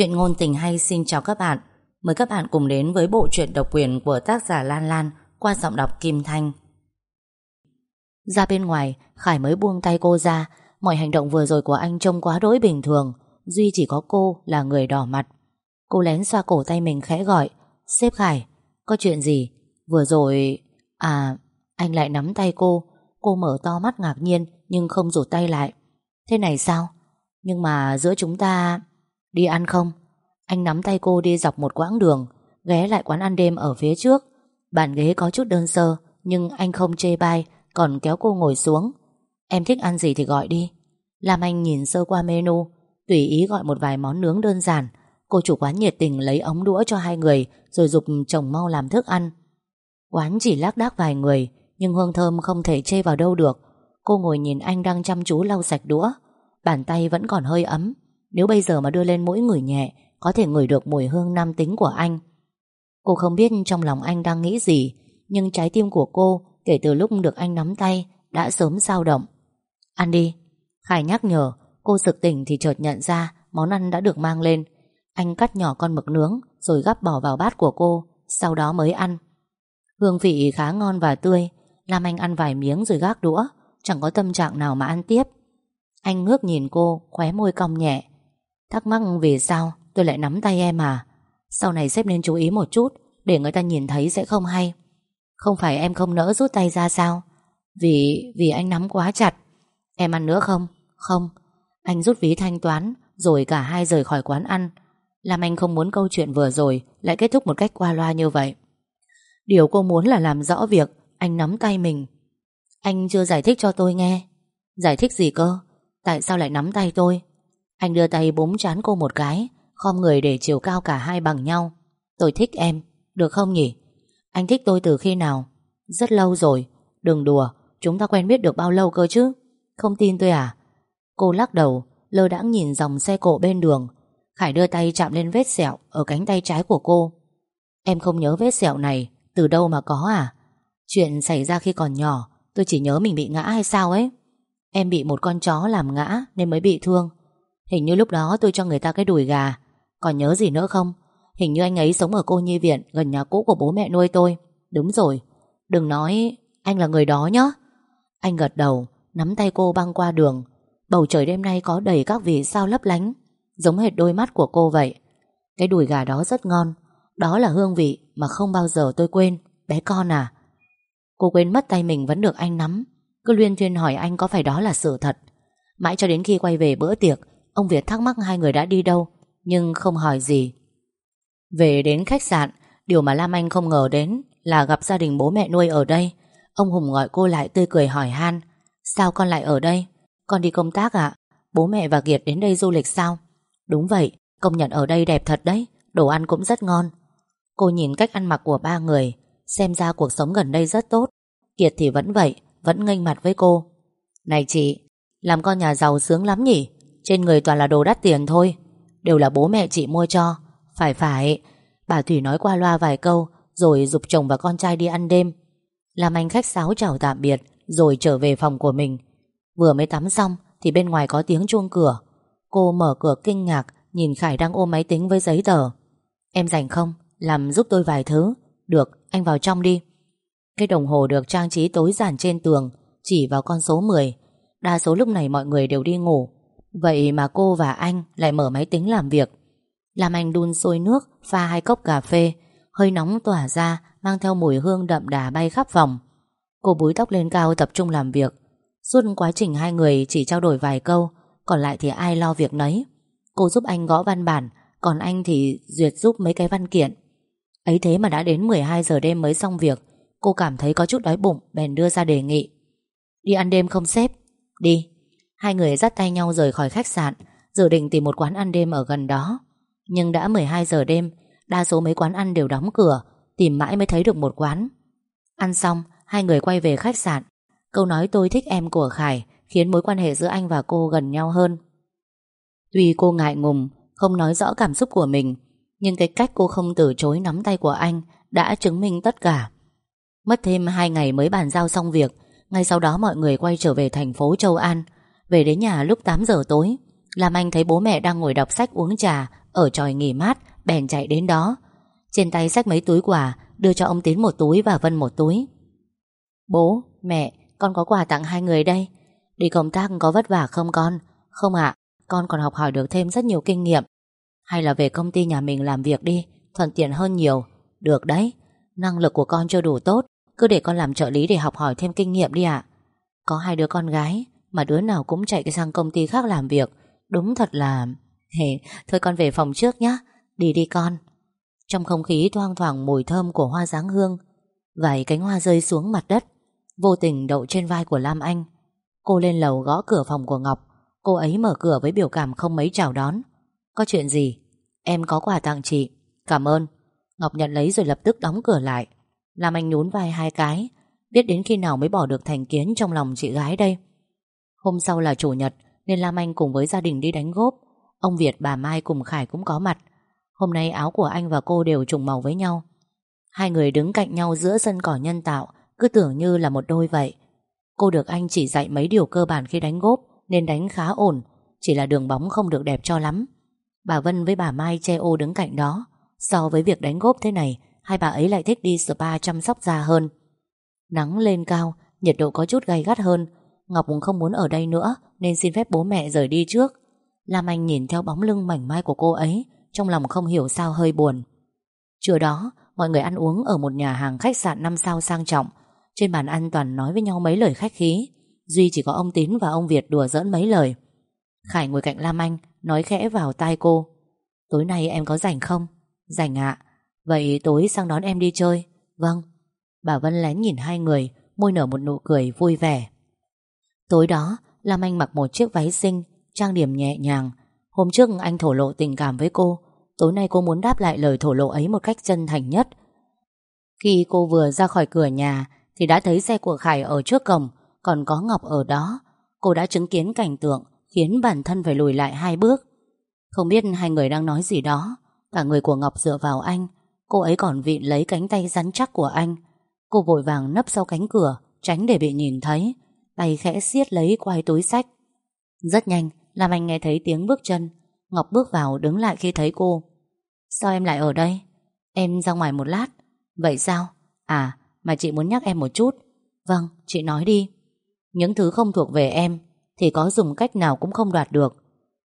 Chuyện ngôn tình hay xin chào các bạn. Mời các bạn cùng đến với bộ truyện độc quyền của tác giả Lan Lan qua giọng đọc Kim Thanh. Ra bên ngoài, Khải mới buông tay cô ra. Mọi hành động vừa rồi của anh trông quá đỗi bình thường. Duy chỉ có cô là người đỏ mặt. Cô lén xoa cổ tay mình khẽ gọi, Sếp Khải, Có chuyện gì? Vừa rồi À anh lại nắm tay cô. Cô mở to mắt ngạc nhiên Nhưng không rụt tay lại. Thế này sao? Nhưng mà giữa chúng ta Đi ăn không? Anh nắm tay cô đi dọc một quãng đường, Ghé lại quán ăn đêm ở phía trước. Bàn ghế có chút đơn sơ, Nhưng anh không chê bai, Còn kéo cô ngồi xuống. Em thích ăn gì thì gọi đi. Lam Anh nhìn sơ qua menu, Tùy ý gọi một vài món nướng đơn giản. Cô chủ quán nhiệt tình lấy ống đũa cho hai người, Rồi dục chồng mau làm thức ăn. Quán chỉ lác đác vài người, Nhưng hương thơm không thể chê vào đâu được. Cô ngồi nhìn anh đang chăm chú lau sạch đũa. Bàn tay vẫn còn hơi ấm nếu bây giờ mà đưa lên mũi ngửi nhẹ, Có thể ngửi được mùi hương nam tính của anh. Cô không biết trong lòng anh đang nghĩ gì, Nhưng trái tim của cô Kể từ lúc được anh nắm tay Đã sớm dao động. Ăn đi. Khải nhắc nhở, Cô sực tỉnh thì chợt nhận ra Món ăn đã được mang lên. Anh cắt nhỏ con mực nướng Rồi gắp bỏ vào bát của cô, Sau đó mới ăn. Hương vị khá ngon và tươi, Làm anh ăn vài miếng rồi gác đũa, Chẳng có tâm trạng nào mà ăn tiếp. Anh ngước nhìn cô, Khóe môi cong nhẹ. Thắc mắc vì sao, tôi lại nắm tay em à? Sau này sếp nên chú ý một chút, Để người ta nhìn thấy sẽ không hay. Không phải em không nỡ rút tay ra sao? Vì vì anh nắm quá chặt. Em ăn nữa không? Không. Anh rút ví thanh toán, Rồi cả hai rời khỏi quán ăn. Làm anh không muốn câu chuyện vừa rồi Lại kết thúc một cách qua loa như vậy. Điều cô muốn là làm rõ việc Anh nắm tay mình. Anh chưa giải thích cho tôi nghe. Giải thích gì cơ? Tại sao lại nắm tay tôi? Anh đưa tay búng chán cô một cái Khom người để chiều cao cả hai bằng nhau Tôi thích em, được không nhỉ? Anh thích tôi từ khi nào? Rất lâu rồi Đừng đùa, chúng ta quen biết được bao lâu cơ chứ Không tin tôi à? Cô lắc đầu, lơ đãng nhìn dòng xe cộ bên đường Khải đưa tay chạm lên vết sẹo Ở cánh tay trái của cô Em không nhớ vết sẹo này Từ đâu mà có à? Chuyện xảy ra khi còn nhỏ Tôi chỉ nhớ mình bị ngã hay sao ấy Em bị một con chó làm ngã Nên mới bị thương Hình như lúc đó tôi cho người ta cái đùi gà. Còn nhớ gì nữa không? Hình như anh ấy sống ở cô nhi viện, Gần nhà cũ của bố mẹ nuôi tôi. Đúng rồi. Đừng nói anh là người đó nhé Anh gật đầu, Nắm tay cô băng qua đường. Bầu trời đêm nay có đầy các vì sao lấp lánh, Giống hệt đôi mắt của cô vậy. Cái đùi gà đó rất ngon. Đó là hương vị mà không bao giờ tôi quên. Bé con à. Cô quên mất tay mình vẫn được anh nắm. Cứ luyên thuyên hỏi anh có phải đó là sự thật. Mãi cho đến khi quay về bữa tiệc Ông Việt thắc mắc hai người đã đi đâu, Nhưng không hỏi gì. Về đến khách sạn, Điều mà Lam Anh không ngờ đến Là gặp gia đình bố mẹ nuôi ở đây. Ông Hùng gọi cô lại tươi cười hỏi han, Sao con lại ở đây? Con đi công tác ạ. Bố mẹ và Kiệt đến đây du lịch sao? Đúng vậy, Công nhận ở đây đẹp thật đấy, Đồ ăn cũng rất ngon. Cô nhìn cách ăn mặc của ba người, Xem ra cuộc sống gần đây rất tốt. Kiệt thì vẫn vậy, Vẫn nghênh mặt với cô. Này chị, Làm con nhà giàu sướng lắm nhỉ? Trên người toàn là đồ đắt tiền thôi. Đều là bố mẹ chị mua cho. Phải phải. Bà Thủy nói qua loa vài câu Rồi dục chồng và con trai đi ăn đêm. Làm anh khách sáo chào tạm biệt Rồi trở về phòng của mình. Vừa mới tắm xong Thì bên ngoài có tiếng chuông cửa. Cô mở cửa kinh ngạc Nhìn Khải đang ôm máy tính với giấy tờ. Em rảnh không? Làm giúp tôi vài thứ. Được, anh vào trong đi. Cái đồng hồ được trang trí tối giản trên tường Chỉ vào con số 10 Đa số lúc này mọi người đều đi ngủ. Vậy mà cô và anh lại mở máy tính làm việc. Làm anh đun sôi nước, Pha hai cốc cà phê, Hơi nóng tỏa ra, Mang theo mùi hương đậm đà bay khắp phòng. Cô búi tóc lên cao tập trung làm việc. Suốt quá trình hai người chỉ trao đổi vài câu, Còn lại thì ai lo việc nấy. Cô giúp anh gõ văn bản, Còn anh thì duyệt giúp mấy cái văn kiện. Ấy thế mà đã đến 12 giờ đêm mới xong việc, Cô cảm thấy có chút đói bụng, Bèn đưa ra đề nghị. Đi ăn đêm không sếp? Đi. Hai người dắt tay nhau rời khỏi khách sạn, Dự định tìm một quán ăn đêm ở gần đó. Nhưng đã 12 giờ đêm, Đa số mấy quán ăn đều đóng cửa, Tìm mãi mới thấy được một quán. Ăn xong, hai người quay về khách sạn. Câu nói tôi thích em của Khải Khiến mối quan hệ giữa anh và cô gần nhau hơn. Tuy cô ngại ngùng, Không nói rõ cảm xúc của mình, Nhưng cái cách cô không từ chối nắm tay của anh Đã chứng minh tất cả. Mất thêm hai ngày mới bàn giao xong việc, Ngay sau đó mọi người quay trở về thành phố Châu An về đến nhà lúc 8 giờ tối Lam Anh thấy bố mẹ đang ngồi đọc sách uống trà Ở tròi nghỉ mát Bèn chạy đến đó. Trên tay xách mấy túi quà Đưa cho ông tiến một túi và Vân một túi. Bố, mẹ Con có quà tặng hai người đây. Đi công tác có vất vả không con? Không ạ, con còn học hỏi được thêm rất nhiều kinh nghiệm. Hay là về công ty nhà mình làm việc đi Thuận tiện hơn nhiều. Được đấy, năng lực của con chưa đủ tốt Cứ để con làm trợ lý để học hỏi thêm kinh nghiệm đi ạ. Có hai đứa con gái mà đứa nào cũng chạy sang công ty khác làm việc. Đúng thật là Hề, thôi con về phòng trước nhé Đi đi con. Trong không khí thoang thoảng mùi thơm của hoa giáng hương Vài cánh hoa rơi xuống mặt đất Vô tình đậu trên vai của Lam Anh. Cô lên lầu gõ cửa phòng của Ngọc. Cô ấy mở cửa với biểu cảm không mấy chào đón. Có chuyện gì? Em có quà tặng chị. Cảm ơn. Ngọc nhận lấy rồi lập tức đóng cửa lại. Lam Anh nhún vai hai cái. Biết đến khi nào mới bỏ được thành kiến trong lòng chị gái đây? Hôm sau là chủ nhật Nên Lam Anh cùng với gia đình đi đánh góp Ông Việt, bà Mai cùng Khải cũng có mặt. Hôm nay áo của anh và cô đều trùng màu với nhau. Hai người đứng cạnh nhau giữa sân cỏ nhân tạo Cứ tưởng như là một đôi vậy. Cô được anh chỉ dạy mấy điều cơ bản khi đánh góp Nên đánh khá ổn Chỉ là đường bóng không được đẹp cho lắm. Bà Vân với bà Mai che ô đứng cạnh đó. So với việc đánh góp thế này Hai bà ấy lại thích đi spa chăm sóc da hơn. Nắng lên cao Nhiệt độ có chút gay gắt hơn Ngọc cũng không muốn ở đây nữa, Nên xin phép bố mẹ rời đi trước. Lam Anh nhìn theo bóng lưng mảnh mai của cô ấy, Trong lòng không hiểu sao hơi buồn. Trưa đó, Mọi người ăn uống ở một nhà hàng khách sạn 5 sao sang trọng. Trên bàn ăn toàn nói với nhau mấy lời khách khí. Duy chỉ có ông Tín và ông Việt đùa giỡn mấy lời. Khải ngồi cạnh Lam Anh, Nói khẽ vào tai cô. Tối nay em có rảnh không? Rảnh ạ. Vậy tối sang đón em đi chơi. Vâng. Bà Vân lén nhìn hai người, Môi nở một nụ cười vui vẻ. Tối đó, Lam Anh mặc một chiếc váy xinh, Trang điểm nhẹ nhàng. Hôm trước anh thổ lộ tình cảm với cô, Tối nay cô muốn đáp lại lời thổ lộ ấy một cách chân thành nhất. Khi cô vừa ra khỏi cửa nhà, Thì đã thấy xe của Khải ở trước cổng, Còn có Ngọc ở đó. Cô đã chứng kiến cảnh tượng, Khiến bản thân phải lùi lại hai bước. Không biết hai người đang nói gì đó, Cả người của Ngọc dựa vào anh, Cô ấy còn vịn lấy cánh tay rắn chắc của anh. Cô vội vàng nấp sau cánh cửa, Tránh để bị nhìn thấy. Tay khẽ siết lấy quai túi sách. Rất nhanh, Lam Anh nghe thấy tiếng bước chân. Ngọc bước vào đứng lại khi thấy cô. Sao em lại ở đây? Em ra ngoài một lát. Vậy sao? À mà chị muốn nhắc em một chút. Vâng chị nói đi. Những thứ không thuộc về em Thì có dùng cách nào cũng không đoạt được.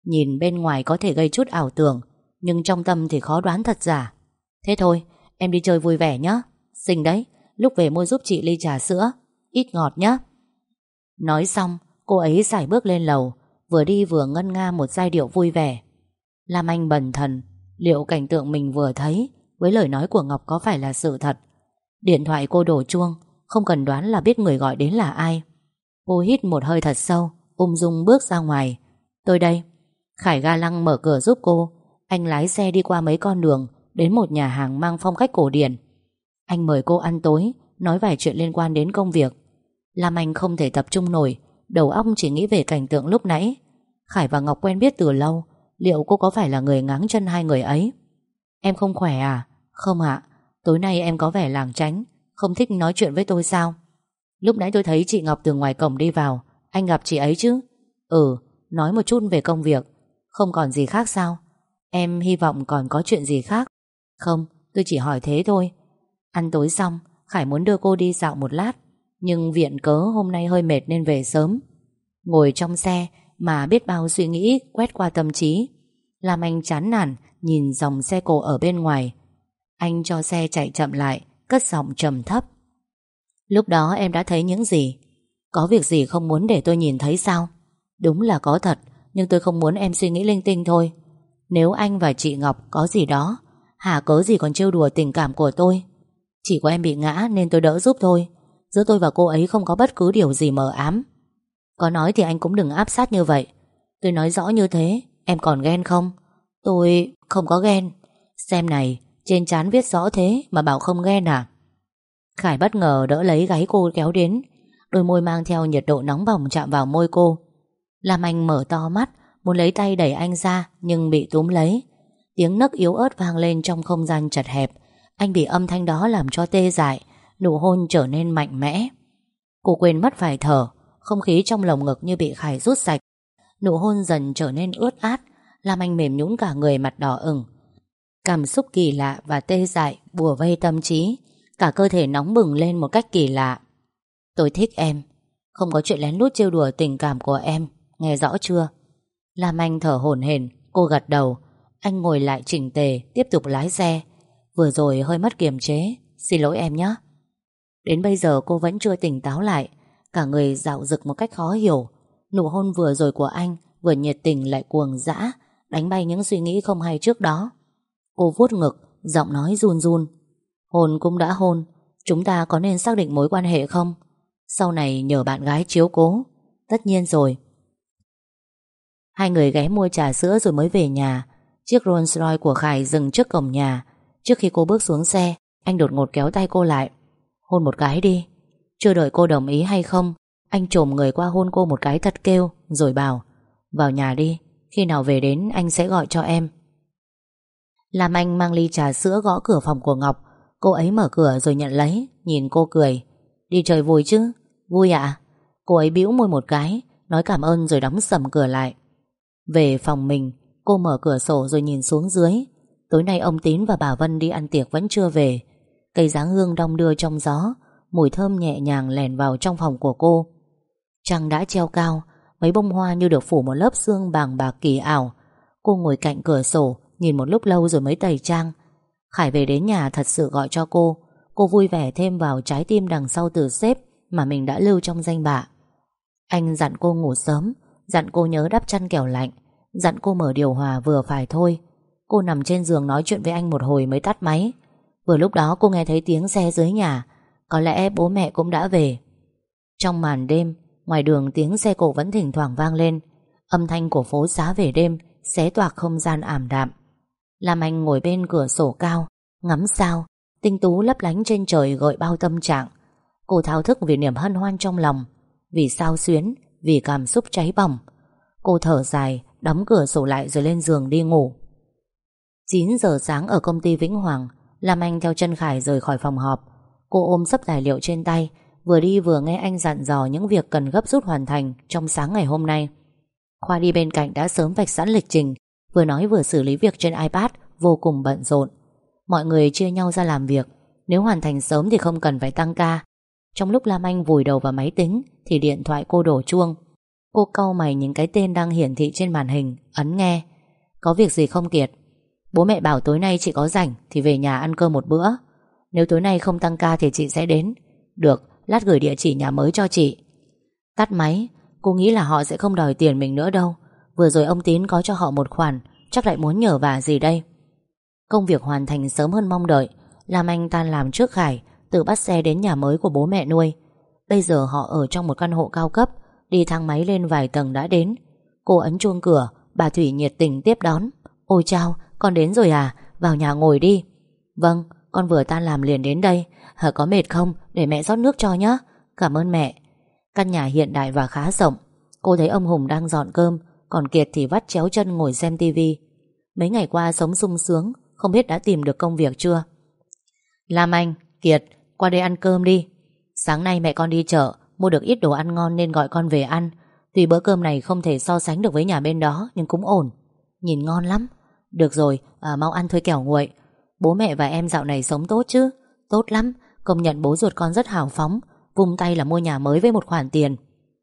Nhìn bên ngoài có thể gây chút ảo tưởng, Nhưng trong tâm thì khó đoán thật giả. Thế thôi, em đi chơi vui vẻ nhé Xinh đấy, Lúc về mua giúp chị ly trà sữa, Ít ngọt nhé Nói xong, cô ấy giải bước lên lầu, Vừa đi vừa ngân nga một giai điệu vui vẻ. Lam Anh bần thần, Liệu cảnh tượng mình vừa thấy Với lời nói của Ngọc có phải là sự thật? Điện thoại cô đổ chuông, Không cần đoán là biết người gọi đến là ai. Cô hít một hơi thật sâu, Ung dung bước ra ngoài. Tôi đây. Khải ga lăng mở cửa giúp cô. Anh lái xe đi qua mấy con đường, Đến một nhà hàng mang phong cách cổ điển. Anh mời cô ăn tối, Nói vài chuyện liên quan đến công việc. Lam Anh không thể tập trung nổi, Đầu óc chỉ nghĩ về cảnh tượng lúc nãy. Khải và Ngọc quen biết từ lâu, Liệu cô có phải là người ngáng chân hai người ấy? Em không khỏe à? Không ạ, Tối nay em có vẻ làng tránh, Không thích nói chuyện với tôi sao? Lúc nãy tôi thấy chị Ngọc từ ngoài cổng đi vào, Anh gặp chị ấy chứ? Ừ Nói một chút về công việc, Không còn gì khác sao? Em hy vọng còn có chuyện gì khác? Không, tôi chỉ hỏi thế thôi. Ăn tối xong, Khải muốn đưa cô đi dạo một lát. Nhưng viện cớ hôm nay hơi mệt nên về sớm. Ngồi trong xe Mà biết bao suy nghĩ, quét qua tâm trí. Làm anh chán nản, Nhìn dòng xe cổ ở bên ngoài. Anh cho xe chạy chậm lại, Cất giọng trầm thấp. Lúc đó em đã thấy những gì? Có việc gì không muốn để tôi nhìn thấy sao? Đúng là có thật, Nhưng tôi không muốn em suy nghĩ linh tinh thôi. Nếu anh và chị Ngọc có gì đó, Hà cớ gì còn trêu đùa tình cảm của tôi? Chỉ có em bị ngã nên tôi đỡ giúp thôi. Giữa tôi và cô ấy không có bất cứ điều gì mờ ám. Có nói thì anh cũng đừng áp sát như vậy. Tôi nói rõ như thế, Em còn ghen không? Tôi không có ghen. Xem này, Trên chán viết rõ thế mà bảo không ghen à? Khải bất ngờ đỡ lấy gáy cô kéo đến. Đôi môi mang theo nhiệt độ nóng bỏng chạm vào môi cô. Làm anh mở to mắt, Muốn lấy tay đẩy anh ra, Nhưng bị túm lấy. Tiếng nấc yếu ớt vang lên trong không gian chật hẹp. Anh bị âm thanh đó làm cho tê dại. Nụ hôn trở nên mạnh mẽ. Cô quên mất phải thở, Không khí trong lồng ngực như bị Khải rút sạch. Nụ hôn dần trở nên ướt át, làm Anh mềm nhũn cả người mặt đỏ ửng. Cảm xúc kỳ lạ và tê dại bùa vây tâm trí, Cả cơ thể nóng bừng lên một cách kỳ lạ. Tôi thích em, Không có chuyện lén lút trêu đùa tình cảm của em, Nghe rõ chưa? Lam Anh thở hổn hển, Cô gật đầu. Anh ngồi lại chỉnh tề, Tiếp tục lái xe. Vừa rồi hơi mất kiềm chế, Xin lỗi em nhé. Đến bây giờ cô vẫn chưa tỉnh táo lại. Cả người dạo dực một cách khó hiểu. Nụ hôn vừa rồi của anh Vừa nhiệt tình lại cuồng dã, Đánh bay những suy nghĩ không hay trước đó. Cô vuốt ngực, Giọng nói run run. Hôn cũng đã hôn, Chúng ta có nên xác định mối quan hệ không? Sau này nhờ bạn gái chiếu cố. Tất nhiên rồi. Hai người ghé mua trà sữa rồi mới về nhà. Chiếc Rolls Royce của Khải dừng trước cổng nhà. Trước khi cô bước xuống xe, Anh đột ngột kéo tay cô lại. Hôn một cái đi. Chưa đợi cô đồng ý hay không, Anh trồm người qua hôn cô một cái thật kêu, Rồi bảo, Vào nhà đi, Khi nào về đến anh sẽ gọi cho em. Làm anh mang ly trà sữa gõ cửa phòng của Ngọc, Cô ấy mở cửa rồi nhận lấy, Nhìn cô cười, Đi chơi vui chứ? Vui ạ. Cô ấy bĩu môi một cái, Nói cảm ơn rồi đóng sầm cửa lại. Về phòng mình, Cô mở cửa sổ rồi nhìn xuống dưới. Tối nay ông Tín và bà Vân đi ăn tiệc vẫn chưa về Cây dáng hương đong đưa trong gió, Mùi thơm nhẹ nhàng lèn vào trong phòng của cô. Trăng đã treo cao, Mấy bông hoa như được phủ một lớp xương bàng bạc kỳ ảo. Cô ngồi cạnh cửa sổ, Nhìn một lúc lâu rồi mới tẩy trang. Khải về đến nhà thật sự gọi cho cô. Cô vui vẻ thêm vào trái tim đằng sau từ xếp Mà mình đã lưu trong danh bạ. Anh dặn cô ngủ sớm, Dặn cô nhớ đắp chăn kẻo lạnh, Dặn cô mở điều hòa vừa phải thôi. Cô nằm trên giường nói chuyện với anh một hồi mới tắt máy. Vừa lúc đó cô nghe thấy tiếng xe dưới nhà, Có lẽ bố mẹ cũng đã về. Trong màn đêm, Ngoài đường tiếng xe cổ vẫn thỉnh thoảng vang lên. Âm thanh của phố xá về đêm Xé toạc không gian ảm đạm. Làm Anh ngồi bên cửa sổ cao, Ngắm sao, Tinh tú lấp lánh trên trời gợi bao tâm trạng. Cô thao thức vì niềm hân hoan trong lòng, Vì sao xuyến, Vì cảm xúc cháy bỏng. Cô thở dài, Đóng cửa sổ lại rồi lên giường đi ngủ. 9 giờ sáng ở công ty Vĩnh Hoàng Lam Anh theo chân Khải rời khỏi phòng họp. Cô ôm sấp tài liệu trên tay, Vừa đi vừa nghe anh dặn dò những việc cần gấp rút hoàn thành Trong sáng ngày hôm nay. Khoa đi bên cạnh đã sớm vạch sẵn lịch trình, Vừa nói vừa xử lý việc trên iPad, Vô cùng bận rộn. Mọi người chia nhau ra làm việc, Nếu hoàn thành sớm thì không cần phải tăng ca. Trong lúc Lam Anh vùi đầu vào máy tính Thì điện thoại cô đổ chuông. Cô cau mày những cái tên đang hiển thị trên màn hình, Ấn nghe. Có việc gì không Kiệt? Bố mẹ bảo tối nay chị có rảnh Thì về nhà ăn cơm một bữa. Nếu tối nay không tăng ca thì chị sẽ đến. Được, lát gửi địa chỉ nhà mới cho chị. Tắt máy Cô nghĩ là họ sẽ không đòi tiền mình nữa đâu. Vừa rồi ông Tín có cho họ một khoản Chắc lại muốn nhờ vả gì đây? Công việc hoàn thành sớm hơn mong đợi Làm anh tan làm trước Khải Tự bắt xe đến nhà mới của bố mẹ nuôi. Bây giờ họ ở trong một căn hộ cao cấp Đi thang máy lên vài tầng đã đến. Cô ấn chuông cửa Bà Thủy nhiệt tình tiếp đón. Ôi chao con đến rồi à? Vào nhà ngồi đi. Vâng con vừa tan làm liền đến đây. Hả có mệt không? Để mẹ rót nước cho nhé Cảm ơn mẹ. Căn nhà hiện đại và khá rộng. Cô thấy ông Hùng đang dọn cơm Còn Kiệt thì vắt chéo chân ngồi xem tivi. Mấy ngày qua sống sung sướng Không biết đã tìm được công việc chưa? Lam Anh, Kiệt Qua đây ăn cơm đi. Sáng nay mẹ con đi chợ Mua được ít đồ ăn ngon nên gọi con về ăn. Tuy bữa cơm này không thể so sánh được với nhà bên đó Nhưng cũng ổn. Nhìn ngon lắm. Được rồi, à, mau ăn thôi kẻo nguội. Bố mẹ và em dạo này sống tốt chứ? Tốt lắm, công nhận bố ruột con rất hào phóng Vung tay là mua nhà mới với một khoản tiền.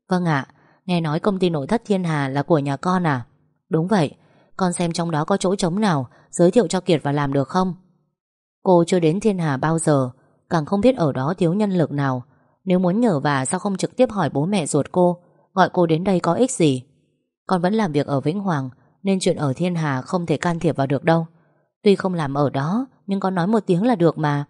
Vâng ạ Nghe nói công ty nội thất Thiên Hà là của nhà con à? Đúng vậy Con xem trong đó có chỗ trống nào Giới thiệu cho Kiệt và làm được không? Cô chưa đến Thiên Hà bao giờ Càng không biết ở đó thiếu nhân lực nào. Nếu muốn nhờ và sao không trực tiếp hỏi bố mẹ ruột cô Gọi cô đến đây có ích gì? Con vẫn làm việc ở Vĩnh Hoàng nên chuyện ở Thiên Hà không thể can thiệp vào được đâu. Tuy không làm ở đó, Nhưng con nói một tiếng là được mà.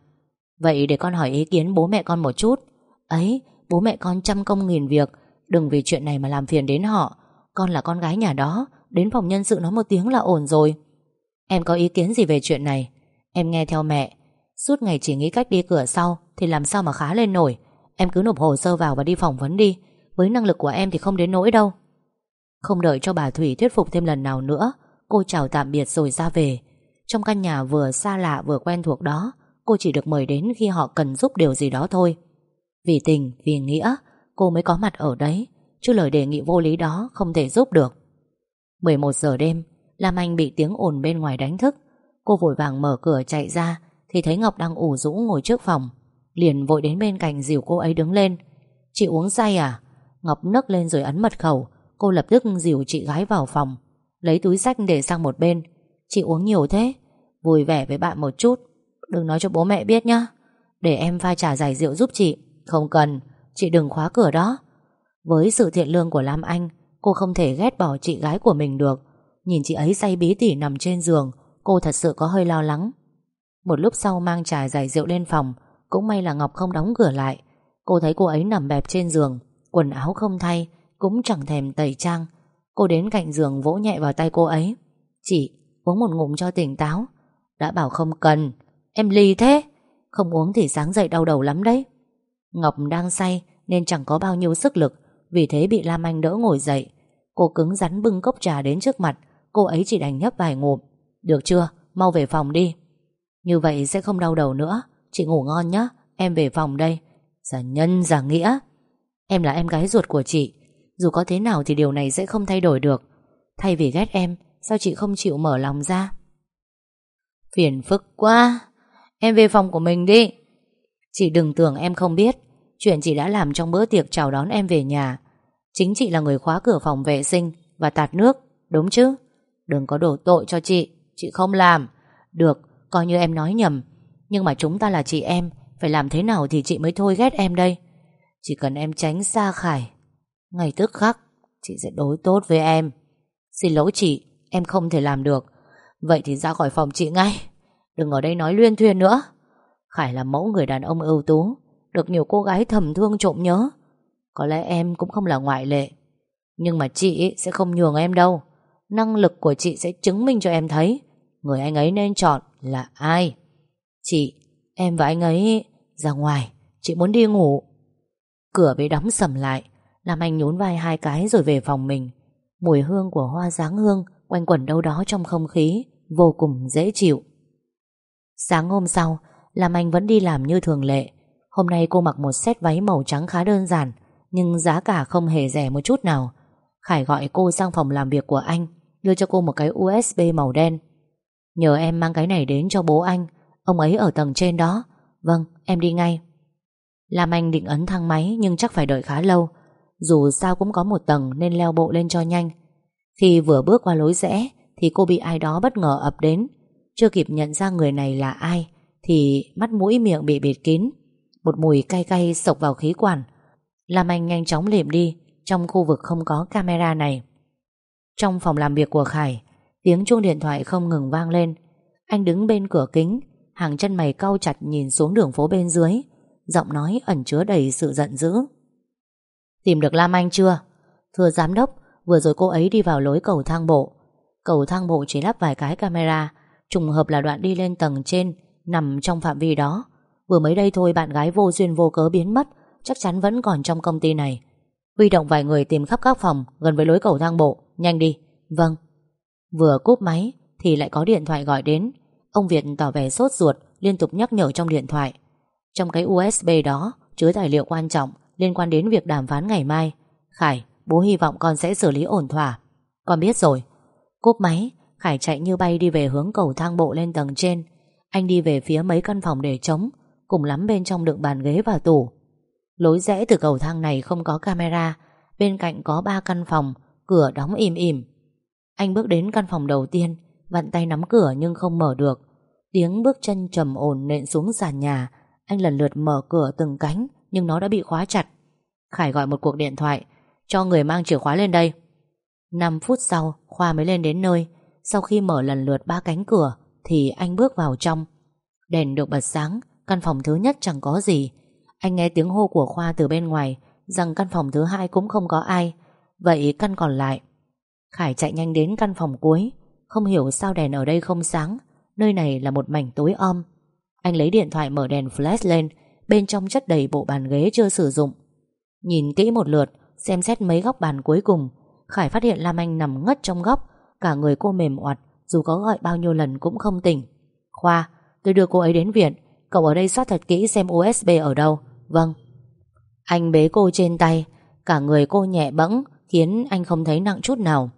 Vậy để con hỏi ý kiến bố mẹ con một chút. Ấy, bố mẹ con trăm công nghìn việc, Đừng vì chuyện này mà làm phiền đến họ. Con là con gái nhà đó, Đến phòng nhân sự nói một tiếng là ổn rồi. Em có ý kiến gì về chuyện này? Em nghe theo mẹ. Suốt ngày chỉ nghĩ cách đi cửa sau, Thì làm sao mà khá lên nổi. Em cứ nộp hồ sơ vào và đi phỏng vấn đi. Với năng lực của em thì không đến nỗi đâu. Không đợi cho bà Thủy thuyết phục thêm lần nào nữa Cô chào tạm biệt rồi ra về. Trong căn nhà vừa xa lạ vừa quen thuộc đó Cô chỉ được mời đến khi họ cần giúp điều gì đó thôi. Vì tình, vì nghĩa Cô mới có mặt ở đấy Chứ lời đề nghị vô lý đó không thể giúp được. 11 giờ đêm Lam Anh bị tiếng ồn bên ngoài đánh thức. Cô vội vàng mở cửa chạy ra Thì thấy Ngọc đang ủ rũ ngồi trước phòng. Liền vội đến bên cạnh dìu cô ấy đứng lên. Chị uống say à? Ngọc nấc lên rồi ấn mật khẩu. Cô lập tức dìu chị gái vào phòng Lấy túi sách để sang một bên. Chị uống nhiều thế Vui vẻ với bạn một chút. Đừng nói cho bố mẹ biết nhá Để em pha trà giải rượu giúp chị. Không cần, chị đừng khóa cửa đó. Với sự thiện lương của Lam Anh Cô không thể ghét bỏ chị gái của mình được. Nhìn chị ấy say bí tỉ nằm trên giường Cô thật sự có hơi lo lắng. Một lúc sau mang trà giải rượu lên phòng Cũng may là Ngọc không đóng cửa lại. Cô thấy cô ấy nằm bẹp trên giường Quần áo không thay cũng chẳng thèm tẩy trang. Cô đến cạnh giường vỗ nhẹ vào tay cô ấy. Chị uống một ngụm cho tỉnh táo. Đã bảo không cần Em ly thế. Không uống thì sáng dậy đau đầu lắm đấy. Ngọc đang say nên chẳng có bao nhiêu sức lực Vì thế bị Lam Anh đỡ ngồi dậy. Cô cứng rắn bưng cốc trà đến trước mặt Cô ấy chỉ đành nhấp vài ngụm. Được chưa, mau về phòng đi. Như vậy sẽ không đau đầu nữa. Chị ngủ ngon nhé, em về phòng đây. Giả nhân giả nghĩa. Em là em gái ruột của chị. Dù có thế nào thì điều này sẽ không thay đổi được. Thay vì ghét em, Sao chị không chịu mở lòng ra? Phiền phức quá. Em về phòng của mình đi. Chị đừng tưởng em không biết. Chuyện chị đã làm trong bữa tiệc chào đón em về nhà. Chính chị là người khóa cửa phòng vệ sinh Và tạt nước, Đúng chứ? Đừng có đổ tội cho chị. Chị không làm. Được, coi như em nói nhầm. Nhưng mà chúng ta là chị em, Phải làm thế nào thì chị mới thôi ghét em đây? Chỉ cần em tránh xa Khải ngày tức khắc, Chị sẽ đối tốt với em. Xin lỗi chị, Em không thể làm được. Vậy thì ra khỏi phòng chị ngay. Đừng ở đây nói luyên thuyên nữa. Khải là mẫu người đàn ông ưu tú, Được nhiều cô gái thầm thương trộm nhớ. Có lẽ em cũng không là ngoại lệ. Nhưng mà chị sẽ không nhường em đâu. Năng lực của chị sẽ chứng minh cho em thấy, Người anh ấy nên chọn là ai. Chị, Em và anh ấy ra ngoài, Chị muốn đi ngủ. Cửa bị đóng sầm lại. Làm anh nhún vai hai cái rồi về phòng mình. Mùi hương của hoa dáng hương Quanh quẩn đâu đó trong không khí, Vô cùng dễ chịu. Sáng hôm sau, Lam Anh vẫn đi làm như thường lệ. Hôm nay cô mặc một set váy màu trắng khá đơn giản, Nhưng giá cả không hề rẻ một chút nào. Khải gọi cô sang phòng làm việc của anh, Đưa cho cô một cái USB màu đen. Nhờ em mang cái này đến cho bố anh, Ông ấy ở tầng trên đó. Vâng em đi ngay. Lam Anh định ấn thang máy Nhưng chắc phải đợi khá lâu dù sao cũng có một tầng nên leo bộ lên cho nhanh. Khi vừa bước qua lối rẽ, Thì cô bị ai đó bất ngờ ập đến. Chưa kịp nhận ra người này là ai, Thì mắt mũi miệng bị bịt kín. Một mùi cay cay sộc vào khí quản. Làm Anh nhanh chóng liệm đi, Trong khu vực không có camera này. Trong phòng làm việc của Khải, Tiếng chuông điện thoại không ngừng vang lên. Anh đứng bên cửa kính, Hàng chân mày cau chặt nhìn xuống đường phố bên dưới. Giọng nói ẩn chứa đầy sự giận dữ. Tìm được Lam Anh chưa? Thưa giám đốc, Vừa rồi cô ấy đi vào lối cầu thang bộ. Cầu thang bộ chỉ lắp vài cái camera, Trùng hợp là đoạn đi lên tầng trên, Nằm trong phạm vi đó. Vừa mới đây thôi bạn gái vô duyên vô cớ biến mất, Chắc chắn vẫn còn trong công ty này. Huy động vài người tìm khắp các phòng, Gần với lối cầu thang bộ. Nhanh đi. Vâng. Vừa cúp máy, Thì lại có điện thoại gọi đến. Ông Việt tỏ vẻ sốt ruột, Liên tục nhắc nhở trong điện thoại. Trong cái USB đó, Chứa tài liệu quan trọng. Liên quan đến việc đàm phán ngày mai. Khải, Bố hy vọng con sẽ xử lý ổn thỏa. Con biết rồi. Cúp máy, Khải chạy như bay đi về hướng cầu thang bộ lên tầng trên. Anh đi về phía mấy căn phòng để trống, Cùng lắm bên trong đựng bàn ghế và tủ. Lối rẽ từ cầu thang này không có camera, Bên cạnh có ba căn phòng, Cửa đóng im im. Anh bước đến căn phòng đầu tiên, Vặn tay nắm cửa nhưng không mở được. Tiếng bước chân trầm ổn nện xuống sàn nhà, Anh lần lượt mở cửa từng cánh. Nhưng nó đã bị khóa chặt. Khải gọi một cuộc điện thoại, Cho người mang chìa khóa lên đây. 5 phút sau, Khoa mới lên đến nơi. Sau khi mở lần lượt ba cánh cửa, Thì anh bước vào trong. Đèn được bật sáng, Căn phòng thứ nhất chẳng có gì. Anh nghe tiếng hô của Khoa từ bên ngoài, Rằng căn phòng thứ hai cũng không có ai. Vậy căn còn lại. Khải chạy nhanh đến căn phòng cuối. Không hiểu sao đèn ở đây không sáng. Nơi này là một mảnh tối om. Anh lấy điện thoại mở đèn flash lên. Bên trong chất đầy bộ bàn ghế chưa sử dụng. Nhìn kỹ một lượt Xem xét mấy góc bàn cuối cùng. Khải phát hiện Lam Anh nằm ngất trong góc Cả người cô mềm oặt Dù có gọi bao nhiêu lần cũng không tỉnh. Khoa, tôi đưa cô ấy đến viện Cậu ở đây soát thật kỹ xem USB ở đâu. Vâng. Anh bế cô trên tay Cả người cô nhẹ bẫng Khiến anh không thấy nặng chút nào.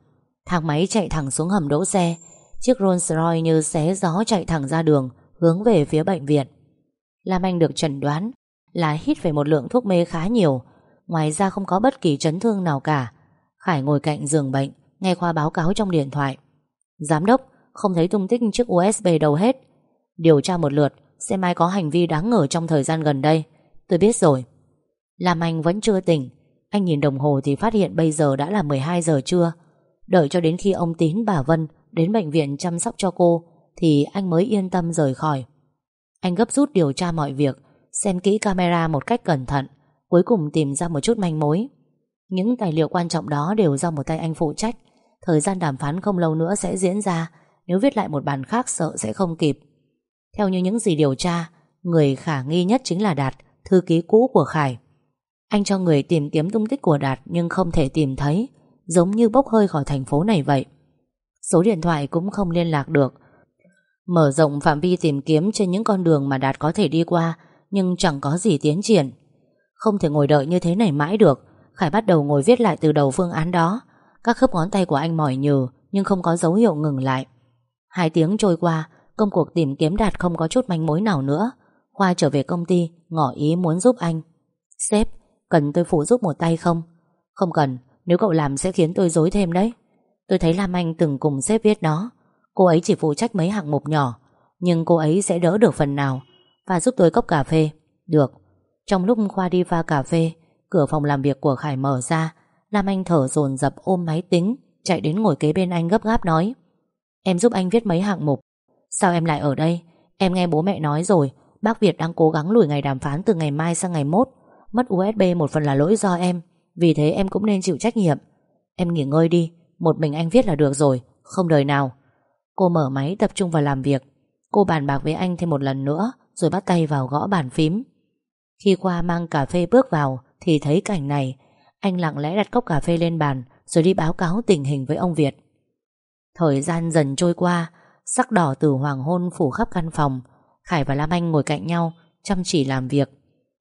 Thang máy chạy thẳng xuống hầm đỗ xe. Chiếc Rolls Royce như xé gió chạy thẳng ra đường Hướng về phía bệnh viện. Lam Anh được chẩn đoán Là hít về một lượng thuốc mê khá nhiều. Ngoài ra không có bất kỳ chấn thương nào cả. Khải ngồi cạnh giường bệnh, Nghe khoa báo cáo trong điện thoại. Giám đốc, không thấy tung tích chiếc USB đâu hết. Điều tra một lượt, Xem ai có hành vi đáng ngờ trong thời gian gần đây. Tôi biết rồi. Lam Anh vẫn chưa tỉnh. Anh nhìn đồng hồ thì phát hiện bây giờ đã là 12 giờ trưa. Đợi cho đến khi ông Tín, bà Vân Đến bệnh viện chăm sóc cho cô Thì anh mới yên tâm rời khỏi. Anh gấp rút điều tra mọi việc, Xem kỹ camera một cách cẩn thận, Cuối cùng tìm ra một chút manh mối. Những tài liệu quan trọng đó đều do một tay anh phụ trách. Thời gian đàm phán không lâu nữa sẽ diễn ra, Nếu viết lại một bản khác sợ sẽ không kịp. Theo như những gì điều tra, Người khả nghi nhất chính là Đạt, Thư ký cũ của Khải. Anh cho người tìm kiếm tung tích của Đạt Nhưng không thể tìm thấy, Giống như bốc hơi khỏi thành phố này vậy. Số điện thoại cũng không liên lạc được Mở rộng phạm vi tìm kiếm Trên những con đường mà Đạt có thể đi qua Nhưng chẳng có gì tiến triển. Không thể ngồi đợi như thế này mãi được. Khải bắt đầu ngồi viết lại từ đầu phương án đó. Các khớp ngón tay của anh mỏi nhừ Nhưng không có dấu hiệu ngừng lại. Hai tiếng trôi qua Công cuộc tìm kiếm Đạt không có chút manh mối nào nữa. Khoa trở về công ty Ngỏ ý muốn giúp anh. Sếp, cần tôi phụ giúp một tay không? Không cần, nếu cậu làm sẽ khiến tôi dối thêm đấy. Tôi thấy Lam Anh từng cùng sếp viết đó. Cô ấy chỉ phụ trách mấy hạng mục nhỏ, Nhưng cô ấy sẽ đỡ được phần nào Và giúp tôi cốc cà phê. Được. Trong lúc Khoa đi pha cà phê, Cửa phòng làm việc của Khải mở ra Lam Anh thở dồn dập ôm máy tính, Chạy đến ngồi kế bên anh gấp gáp nói, Em giúp anh viết mấy hạng mục. Sao em lại ở đây? Em nghe bố mẹ nói rồi, Bác Việt đang cố gắng lùi ngày đàm phán từ ngày mai sang ngày mốt. Mất USB một phần là lỗi do em, Vì thế em cũng nên chịu trách nhiệm. Em nghỉ ngơi đi, Một mình anh viết là được rồi, Không đời nào. Cô mở máy tập trung vào làm việc. Cô bàn bạc với anh thêm một lần nữa, Rồi bắt tay vào gõ bàn phím. Khi qua mang cà phê bước vào, Thì thấy cảnh này. Anh lặng lẽ đặt cốc cà phê lên bàn, Rồi đi báo cáo tình hình với ông Việt. Thời gian dần trôi qua, Sắc đỏ từ hoàng hôn phủ khắp căn phòng. Khải và Lam Anh ngồi cạnh nhau, Chăm chỉ làm việc.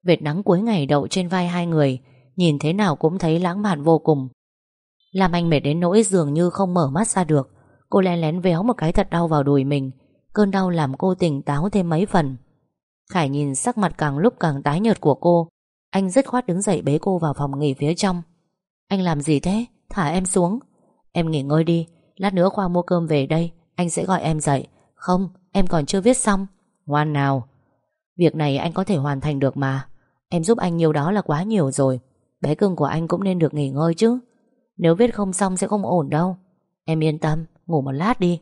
Vệt nắng cuối ngày đậu trên vai hai người, Nhìn thế nào cũng thấy lãng mạn vô cùng. Lam Anh mệt đến nỗi dường như không mở mắt ra được. Cô lén lén véo một cái thật đau vào đùi mình. Cơn đau làm cô tỉnh táo thêm mấy phần. Khải nhìn sắc mặt càng lúc càng tái nhợt của cô. Anh dứt khoát đứng dậy bế cô vào phòng nghỉ phía trong. Anh làm gì thế? Thả em xuống. Em nghỉ ngơi đi. Lát nữa Khoa mua cơm về đây. Anh sẽ gọi em dậy. Không, em còn chưa viết xong. Ngoan nào. Việc này anh có thể hoàn thành được mà. Em giúp anh nhiều đó là quá nhiều rồi. Bé cưng của anh cũng nên được nghỉ ngơi chứ. Nếu viết không xong sẽ không ổn đâu. Em yên tâm, ngủ một lát đi.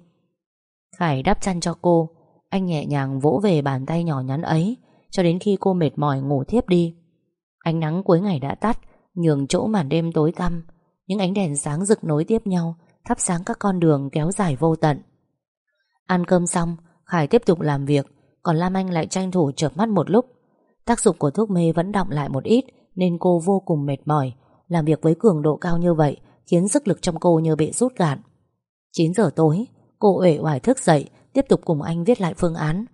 Khải đắp chăn cho cô. Anh nhẹ nhàng vỗ về bàn tay nhỏ nhắn ấy, Cho đến khi cô mệt mỏi ngủ thiếp đi. Ánh nắng cuối ngày đã tắt, Nhường chỗ màn đêm tối tăm. Những ánh đèn sáng rực nối tiếp nhau, Thắp sáng các con đường kéo dài vô tận. Ăn cơm xong, Khải tiếp tục làm việc, Còn Lam Anh lại tranh thủ chợp mắt một lúc. Tác dụng của thuốc mê vẫn đọng lại một ít, Nên cô vô cùng mệt mỏi. Làm việc với cường độ cao như vậy Khiến sức lực trong cô như bị rút gạn. 9 giờ tối, Cô uể oải thức dậy, Tiếp tục cùng anh viết lại phương án.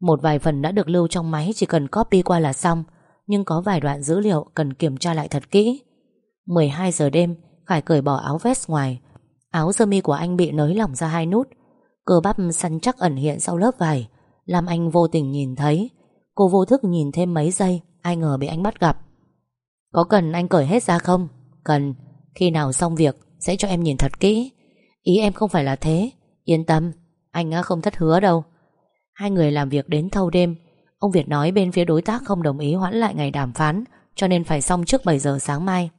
Một vài phần đã được lưu trong máy, Chỉ cần copy qua là xong, Nhưng có vài đoạn dữ liệu cần kiểm tra lại thật kỹ. 12 giờ đêm, Khải cởi bỏ áo vest ngoài. Áo sơ mi của anh bị nới lỏng ra hai nút. Cơ bắp săn chắc ẩn hiện sau lớp vải, Làm anh vô tình nhìn thấy. Cô vô thức nhìn thêm mấy giây, Ai ngờ bị anh bắt gặp. Có cần anh cởi hết ra không? Cần. Khi nào xong việc, sẽ cho em nhìn thật kỹ. Ý em không phải là thế. Yên tâm, Anh không thất hứa đâu. Hai người làm việc đến thâu đêm. Ông Việt nói bên phía đối tác không đồng ý hoãn lại ngày đàm phán, Cho nên phải xong trước 7 giờ sáng mai.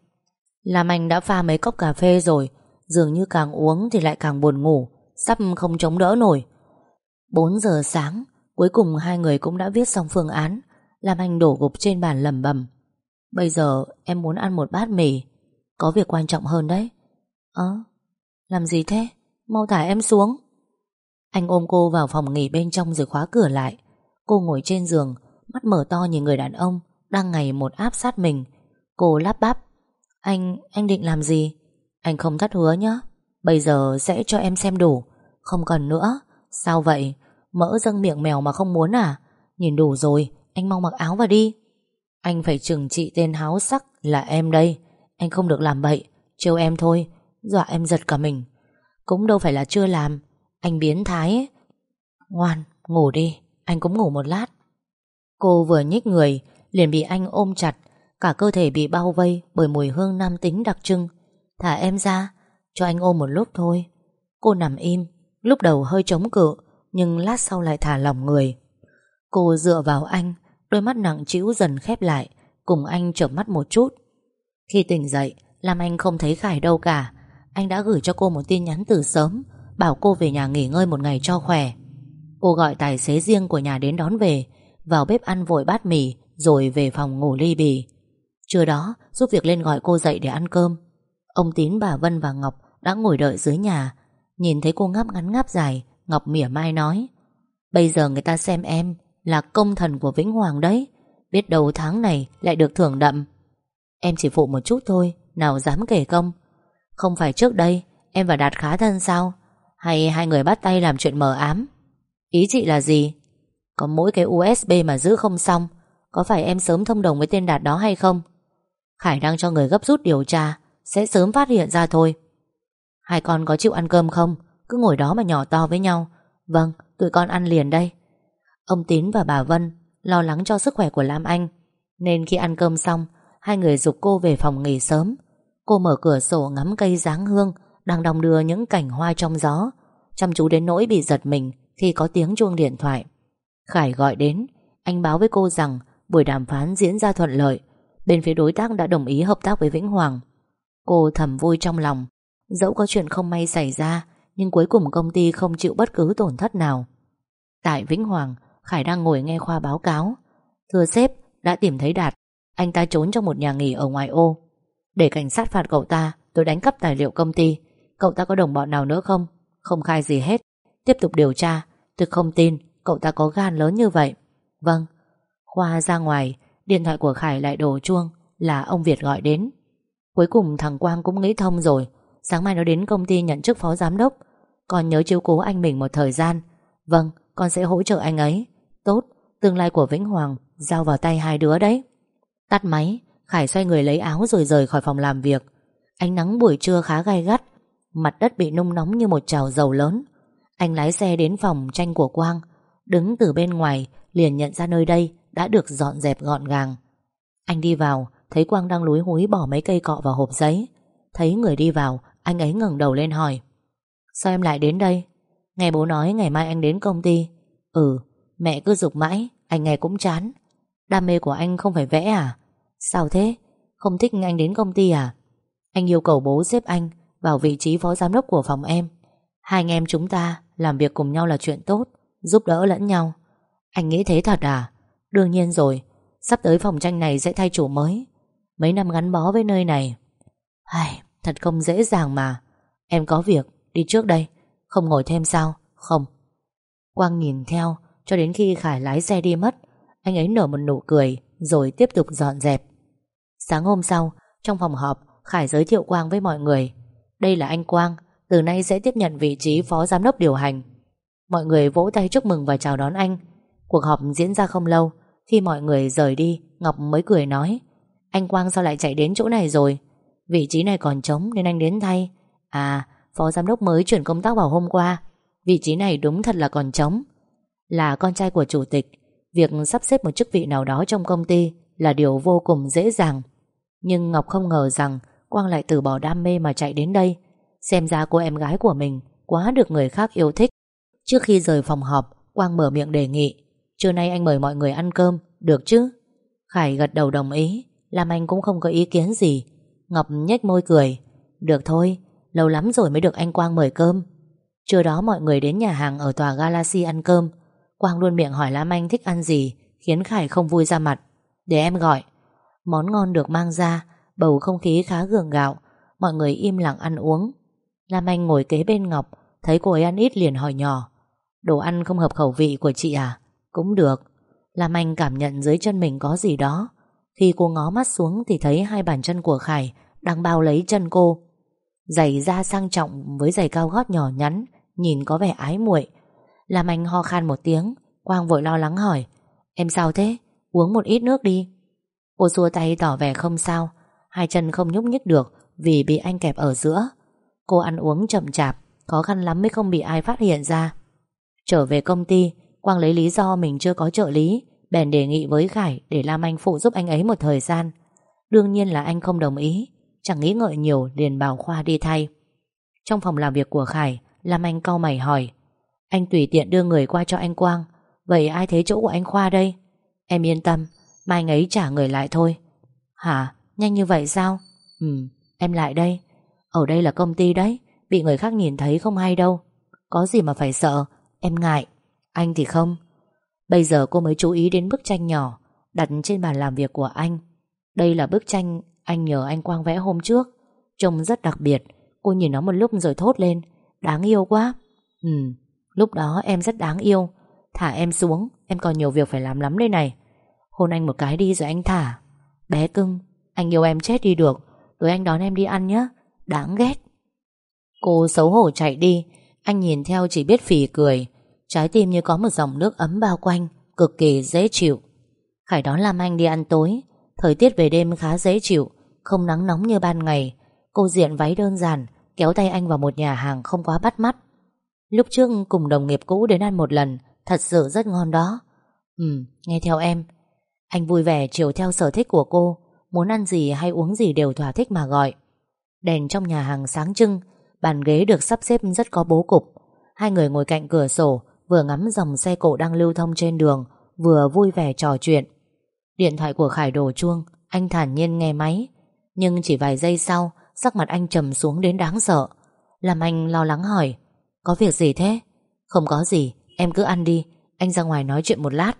Làm anh đã pha mấy cốc cà phê rồi, Dường như càng uống thì lại càng buồn ngủ, Sắp không chống đỡ nổi. 4 giờ sáng, Cuối cùng hai người cũng đã viết xong phương án. Làm anh đổ gục trên bàn lầm bầm Bây giờ em muốn ăn một bát mì, Có việc quan trọng hơn đấy. Ơ? Làm gì thế? Mau thả em xuống. Anh ôm cô vào phòng nghỉ bên trong rồi khóa cửa lại. Cô ngồi trên giường Mắt mở to nhìn người đàn ông Đang ngày một áp sát mình. Cô lắp bắp Anh, anh định làm gì? Anh không thất hứa nhé Bây giờ sẽ cho em xem đủ. Không cần nữa. Sao vậy? Mỡ dâng miệng mèo mà không muốn à? Nhìn đủ rồi Anh mau mặc áo vào đi. Anh phải trừng trị tên háo sắc là em đây. Anh không được làm bậy. Trêu em thôi. Dọa em giật cả mình. Cũng đâu phải là chưa làm. Anh biến thái ấy. Ngoan, ngủ đi. Anh cũng ngủ một lát. Cô vừa nhích người Liền bị anh ôm chặt. Cả cơ thể bị bao vây bởi mùi hương nam tính đặc trưng. Thả em ra Cho anh ôm một lúc thôi. Cô nằm im Lúc đầu hơi chống cự Nhưng lát sau lại thả lỏng người. Cô dựa vào anh Đôi mắt nặng trĩu dần khép lại Cùng anh chợp mắt một chút. Khi tỉnh dậy làm Anh không thấy Khải đâu cả. Anh đã gửi cho cô một tin nhắn từ sớm Bảo cô về nhà nghỉ ngơi một ngày cho khỏe. Cô gọi tài xế riêng của nhà đến đón về Vào bếp ăn vội bát mì Rồi về phòng ngủ ly bì. Trưa đó giúp việc lên gọi cô dậy để ăn cơm. Ông Tín, bà Vân và Ngọc Đã ngồi đợi dưới nhà. Nhìn thấy cô ngáp ngắn ngáp dài Ngọc mỉa mai nói Bây giờ người ta xem em là công thần của Vĩnh Hoàng đấy Biết đầu tháng này lại được thưởng đậm. Em chỉ phụ một chút thôi Nào dám kể công không phải trước đây, em và Đạt khá thân sao? Hay hai người bắt tay làm chuyện mờ ám? Ý chị là gì? Có mỗi cái USB mà giữ không xong, Có phải em sớm thông đồng với tên Đạt đó hay không? Khải đang cho người gấp rút điều tra, Sẽ sớm phát hiện ra thôi. Hai con có chịu ăn cơm không? Cứ ngồi đó mà nhỏ to với nhau. Vâng tụi con ăn liền đây. Ông Tín và bà Vân lo lắng cho sức khỏe của Lam Anh. Nên khi ăn cơm xong, Hai người dục cô về phòng nghỉ sớm. Cô mở cửa sổ ngắm cây dáng hương, Đang đong đưa những cảnh hoa trong gió. Chăm chú đến nỗi bị giật mình Khi có tiếng chuông điện thoại. Khải gọi đến, Anh báo với cô rằng buổi đàm phán diễn ra thuận lợi. Bên phía đối tác đã đồng ý hợp tác với Vĩnh Hoàng. Cô thầm vui trong lòng. Dẫu có chuyện không may xảy ra, Nhưng cuối cùng công ty không chịu bất cứ tổn thất nào. Tại Vĩnh Hoàng, Khải đang ngồi nghe khoa báo cáo. Thưa sếp, đã tìm thấy Đạt. Anh ta trốn trong một nhà nghỉ ở ngoài ô. Để cảnh sát phạt cậu ta Tôi đánh cắp tài liệu công ty. Cậu ta có đồng bọn nào nữa không? Không khai gì hết. Tiếp tục điều tra. Tôi không tin cậu ta có gan lớn như vậy. Vâng. Khoa ra ngoài Điện thoại của Khải lại đổ chuông Là ông Việt gọi đến. Cuối cùng thằng Quang cũng nghĩ thông rồi. Sáng mai nó đến công ty nhận chức phó giám đốc. Còn nhớ chiếu cố anh mình một thời gian. Vâng con sẽ hỗ trợ anh ấy. Tốt, tương lai của Vĩnh Hoàng Giao vào tay hai đứa đấy. Tắt máy, Khải xoay người lấy áo rồi rời khỏi phòng làm việc. Ánh nắng buổi trưa khá gai gắt, Mặt đất bị nung nóng như một chảo dầu lớn. Anh lái xe đến phòng tranh của Quang, Đứng từ bên ngoài, Liền nhận ra nơi đây Đã được dọn dẹp gọn gàng. Anh đi vào, Thấy Quang đang lúi húi bỏ mấy cây cọ vào hộp giấy. Thấy người đi vào, Anh ấy ngẩng đầu lên hỏi, Sao em lại đến đây? Nghe bố nói ngày mai anh đến công ty. Ừ Mẹ cứ dục mãi, Anh nghe cũng chán. Đam mê của anh không phải vẽ à? Sao thế? Không thích anh đến công ty à? Anh yêu cầu bố xếp anh Vào vị trí phó giám đốc của phòng em. Hai anh em chúng ta Làm việc cùng nhau là chuyện tốt Giúp đỡ lẫn nhau. Anh nghĩ thế thật à? Đương nhiên rồi Sắp tới phòng tranh này sẽ thay chủ mới. Mấy năm gắn bó với nơi này. Ai, Thật không dễ dàng mà. Em có việc, đi trước đây. Không ngồi thêm sao? Không. Quang nhìn theo cho đến khi Khải lái xe đi mất Anh ấy nở một nụ cười Rồi tiếp tục dọn dẹp. Sáng hôm sau, Trong phòng họp, Khải giới thiệu Quang với mọi người. Đây là anh Quang, Từ nay sẽ tiếp nhận vị trí phó giám đốc điều hành. Mọi người vỗ tay chúc mừng và chào đón anh. Cuộc họp diễn ra không lâu, Khi mọi người rời đi, Ngọc mới cười nói, Anh Quang sao lại chạy đến chỗ này rồi? Vị trí này còn trống nên anh đến thay. À phó giám đốc mới chuyển công tác vào hôm qua. Vị trí này đúng thật là còn trống. Là con trai của chủ tịch, Việc sắp xếp một chức vị nào đó trong công ty Là điều vô cùng dễ dàng. Nhưng Ngọc không ngờ rằng Quang lại từ bỏ đam mê mà chạy đến đây. Xem ra cô em gái của mình Quá được người khác yêu thích. Trước khi rời phòng họp Quang mở miệng đề nghị Trưa nay anh mời mọi người ăn cơm, được chứ? Khải gật đầu đồng ý Làm anh cũng không có ý kiến gì. Ngọc nhếch môi cười Được thôi, lâu lắm rồi mới được anh Quang mời cơm. Trưa đó mọi người đến nhà hàng ở tòa Galaxy ăn cơm. Quang luôn miệng hỏi Lam Anh thích ăn gì Khiến Khải không vui ra mặt. Để em gọi Món ngon được mang ra, Bầu không khí khá gượng gạo, Mọi người im lặng ăn uống. Lam Anh ngồi kế bên Ngọc, Thấy cô ấy ăn ít liền hỏi nhỏ, Đồ ăn không hợp khẩu vị của chị à? Cũng được. Lam Anh cảm nhận dưới chân mình có gì đó. Khi cô ngó mắt xuống thì thấy hai bàn chân của Khải Đang bao lấy chân cô. Giày da sang trọng với giày cao gót nhỏ nhắn, Nhìn có vẻ ái muội. Lam anh ho khan một tiếng, Quang vội lo lắng hỏi, Em sao thế? Uống một ít nước đi. Cô xua tay tỏ vẻ không sao. Hai chân không nhúc nhích được Vì bị anh kẹp ở giữa. Cô ăn uống chậm chạp, Khó khăn lắm mới không bị ai phát hiện ra. Trở về công ty, Quang lấy lý do mình chưa có trợ lý, Bèn đề nghị với Khải Để làm Anh phụ giúp anh ấy một thời gian. Đương nhiên là anh không đồng ý, Chẳng nghĩ ngợi nhiều liền bảo Khoa đi thay. Trong phòng làm việc của Khải, Lam Anh cau mày hỏi, Anh tùy tiện đưa người qua cho anh Quang, Vậy ai thế chỗ của anh Khoa đây? Em yên tâm Mai anh ấy trả người lại thôi. Hả? Nhanh như vậy sao? Ừ em lại đây. Ở đây là công ty đấy, Bị người khác nhìn thấy không hay đâu. Có gì mà phải sợ? Em ngại. Anh thì không. Bây giờ cô mới chú ý đến bức tranh nhỏ, Đặt trên bàn làm việc của anh. Đây là bức tranh anh nhờ anh Quang vẽ hôm trước. Trông rất đặc biệt. Cô nhìn nó một lúc rồi thốt lên. Đáng yêu quá. Ừ Lúc đó em rất đáng yêu. Thả em xuống, Em còn nhiều việc phải làm lắm đây này. Hôn anh một cái đi rồi anh thả. Bé cưng Anh yêu em chết đi được tối anh đón em đi ăn nhé Đáng ghét. Cô xấu hổ chạy đi Anh nhìn theo chỉ biết phì cười. Trái tim như có một dòng nước ấm bao quanh Cực kỳ dễ chịu. Khải đón làm Anh đi ăn tối. Thời tiết về đêm khá dễ chịu Không nắng nóng như ban ngày. Cô diện váy đơn giản Kéo tay anh vào một nhà hàng không quá bắt mắt. Lúc trước cùng đồng nghiệp cũ đến ăn một lần Thật sự rất ngon đó. Ừ, nghe theo em anh vui vẻ chiều theo sở thích của cô Muốn ăn gì hay uống gì đều thỏa thích mà gọi. Đèn trong nhà hàng sáng trưng Bàn ghế được sắp xếp rất có bố cục. Hai người ngồi cạnh cửa sổ Vừa ngắm dòng xe cộ đang lưu thông trên đường Vừa vui vẻ trò chuyện. Điện thoại của Khải đổ chuông Anh thản nhiên nghe máy. Nhưng chỉ vài giây sau Sắc mặt anh trầm xuống đến đáng sợ. Làm anh lo lắng hỏi Có việc gì thế? Không có gì, em cứ ăn đi Anh ra ngoài nói chuyện một lát.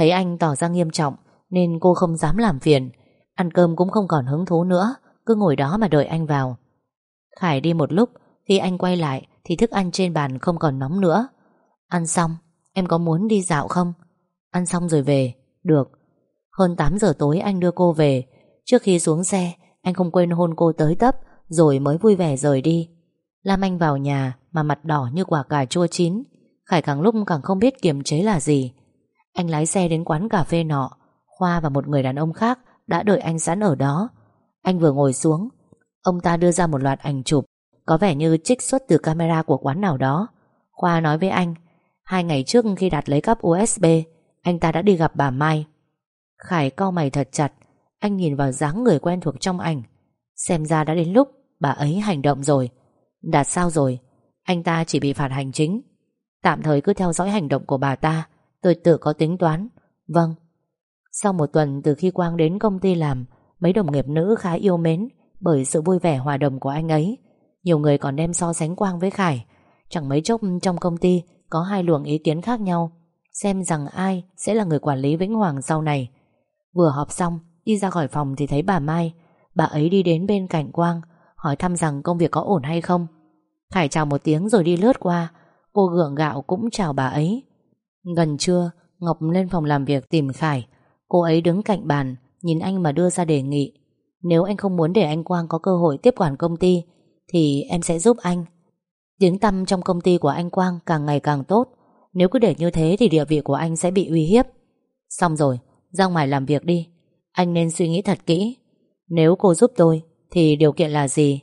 Thấy anh tỏ ra nghiêm trọng, Nên cô không dám làm phiền. Ăn cơm cũng không còn hứng thú nữa, Cứ ngồi đó mà đợi anh vào. Khải đi một lúc, Khi anh quay lại thì thức ăn trên bàn không còn nóng nữa. Ăn xong, Em có muốn đi dạo không? Ăn xong rồi về, Được. Hơn 8 giờ tối anh đưa cô về. Trước khi xuống xe, Anh không quên hôn cô tới tấp, Rồi mới vui vẻ rời đi. Lam Anh vào nhà mà mặt đỏ như quả cà chua chín. Khải càng lúc càng không biết kiềm chế là gì. Anh lái xe đến quán cà phê nọ. Khoa và một người đàn ông khác Đã đợi anh sẵn ở đó. Anh vừa ngồi xuống. Ông ta đưa ra một loạt ảnh chụp, Có vẻ như trích xuất từ camera của quán nào đó. Khoa nói với anh, Hai ngày trước khi đặt lấy cắp USB Anh ta đã đi gặp bà Mai. Khải cau mày thật chặt. Anh nhìn vào dáng người quen thuộc trong ảnh. Xem ra đã đến lúc bà ấy hành động rồi. Đạt sao rồi? Anh ta chỉ bị phạt hành chính. Tạm thời cứ theo dõi hành động của bà ta. Tôi tự có tính toán. Vâng. Sau một tuần từ khi Quang đến công ty làm, Mấy đồng nghiệp nữ khá yêu mến Bởi sự vui vẻ hòa đồng của anh ấy. Nhiều người còn đem so sánh Quang với Khải. Chẳng mấy chốc trong công ty Có hai luồng ý kiến khác nhau, Xem rằng ai sẽ là người quản lý Vĩnh Hoàng sau này. Vừa họp xong, Đi ra khỏi phòng thì thấy bà Mai. Bà ấy đi đến bên cạnh Quang, Hỏi thăm rằng công việc có ổn hay không. Khải chào một tiếng rồi đi lướt qua. Cô gượng gạo cũng chào bà ấy. Gần trưa, Ngọc lên phòng làm việc tìm Khải. Cô ấy đứng cạnh bàn, Nhìn anh mà đưa ra đề nghị. Nếu anh không muốn để anh Quang có cơ hội tiếp quản công ty, Thì em sẽ giúp anh. Tiếng tăm trong công ty của anh Quang càng ngày càng tốt. Nếu cứ để như thế thì địa vị của anh sẽ bị uy hiếp. Xong rồi, Ra ngoài làm việc đi. Anh nên suy nghĩ thật kỹ. Nếu cô giúp tôi, Thì điều kiện là gì?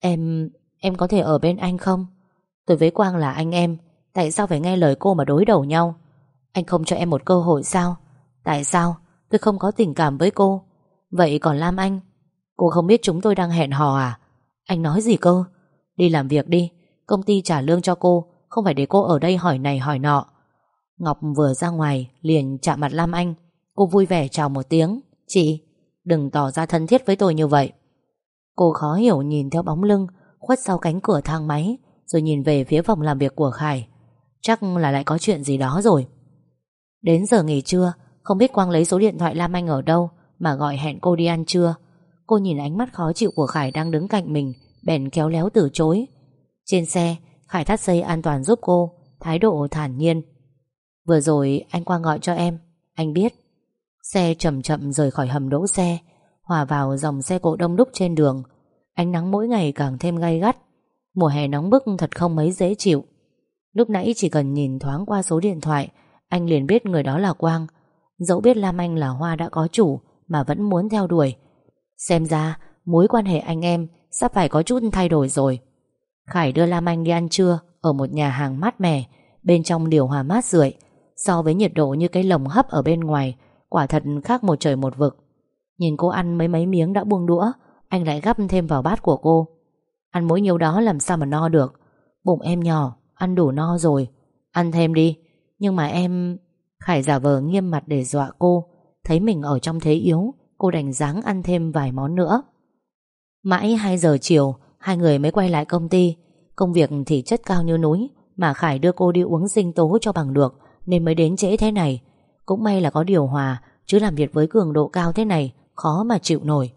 Em... em có thể ở bên anh không? Tôi với Quang là anh em Tại sao phải nghe lời cô mà đối đầu nhau? Anh không cho em một cơ hội sao? Tại sao? Tôi không có tình cảm với cô. Vậy còn Lam Anh? Cô không biết chúng tôi đang hẹn hò à? Anh nói gì cơ? Đi làm việc đi. Công ty trả lương cho cô. Không phải để cô ở đây hỏi này hỏi nọ. Ngọc vừa ra ngoài, liền chạm mặt Lam Anh. Cô vui vẻ chào một tiếng. Chị, đừng tỏ ra thân thiết với tôi như vậy. Cô khó hiểu nhìn theo bóng lưng, Khuất sau cánh cửa thang máy, Rồi nhìn về phía phòng làm việc của Khải. Chắc là lại có chuyện gì đó rồi. Đến giờ nghỉ trưa, Không biết Quang lấy số điện thoại Lam Anh ở đâu Mà gọi hẹn cô đi ăn trưa. Cô nhìn ánh mắt khó chịu của Khải đang đứng cạnh mình, Bèn kéo léo từ chối. Trên xe, Khải thắt dây an toàn giúp cô, Thái độ thản nhiên. Vừa rồi anh Quang gọi cho em, Anh biết. Xe chậm chậm rời khỏi hầm đỗ xe, Hòa vào dòng xe cộ đông đúc trên đường. Ánh nắng mỗi ngày càng thêm gay gắt. Mùa hè nóng bức thật không mấy dễ chịu. Lúc nãy chỉ cần nhìn thoáng qua số điện thoại, Anh liền biết người đó là Quang. Dẫu biết Lam Anh là Hoa đã có chủ, Mà vẫn muốn theo đuổi. Xem ra, mối quan hệ anh em Sắp phải có chút thay đổi rồi. Khải đưa Lam Anh đi ăn trưa Ở một nhà hàng mát mẻ, Bên trong điều hòa mát rượi, So với nhiệt độ như cái lồng hấp ở bên ngoài, Quả thật khác một trời một vực. Nhìn cô ăn mấy mấy miếng đã buông đũa, Anh lại gắp thêm vào bát của cô. Ăn mỗi nhiêu đó làm sao mà no được. Bụng em nhỏ Ăn đủ no rồi. Ăn thêm đi. Nhưng mà em, Khải giả vờ nghiêm mặt để dọa cô. Thấy mình ở trong thế yếu, Cô đành dáng ăn thêm vài món nữa. Mãi 2 giờ chiều, Hai người mới quay lại công ty. Công việc thì chất cao như núi, Mà Khải đưa cô đi uống sinh tố cho bằng được, Nên mới đến trễ thế này. Cũng may là có điều hòa, Chứ làm việc với cường độ cao thế này, Khó mà chịu nổi.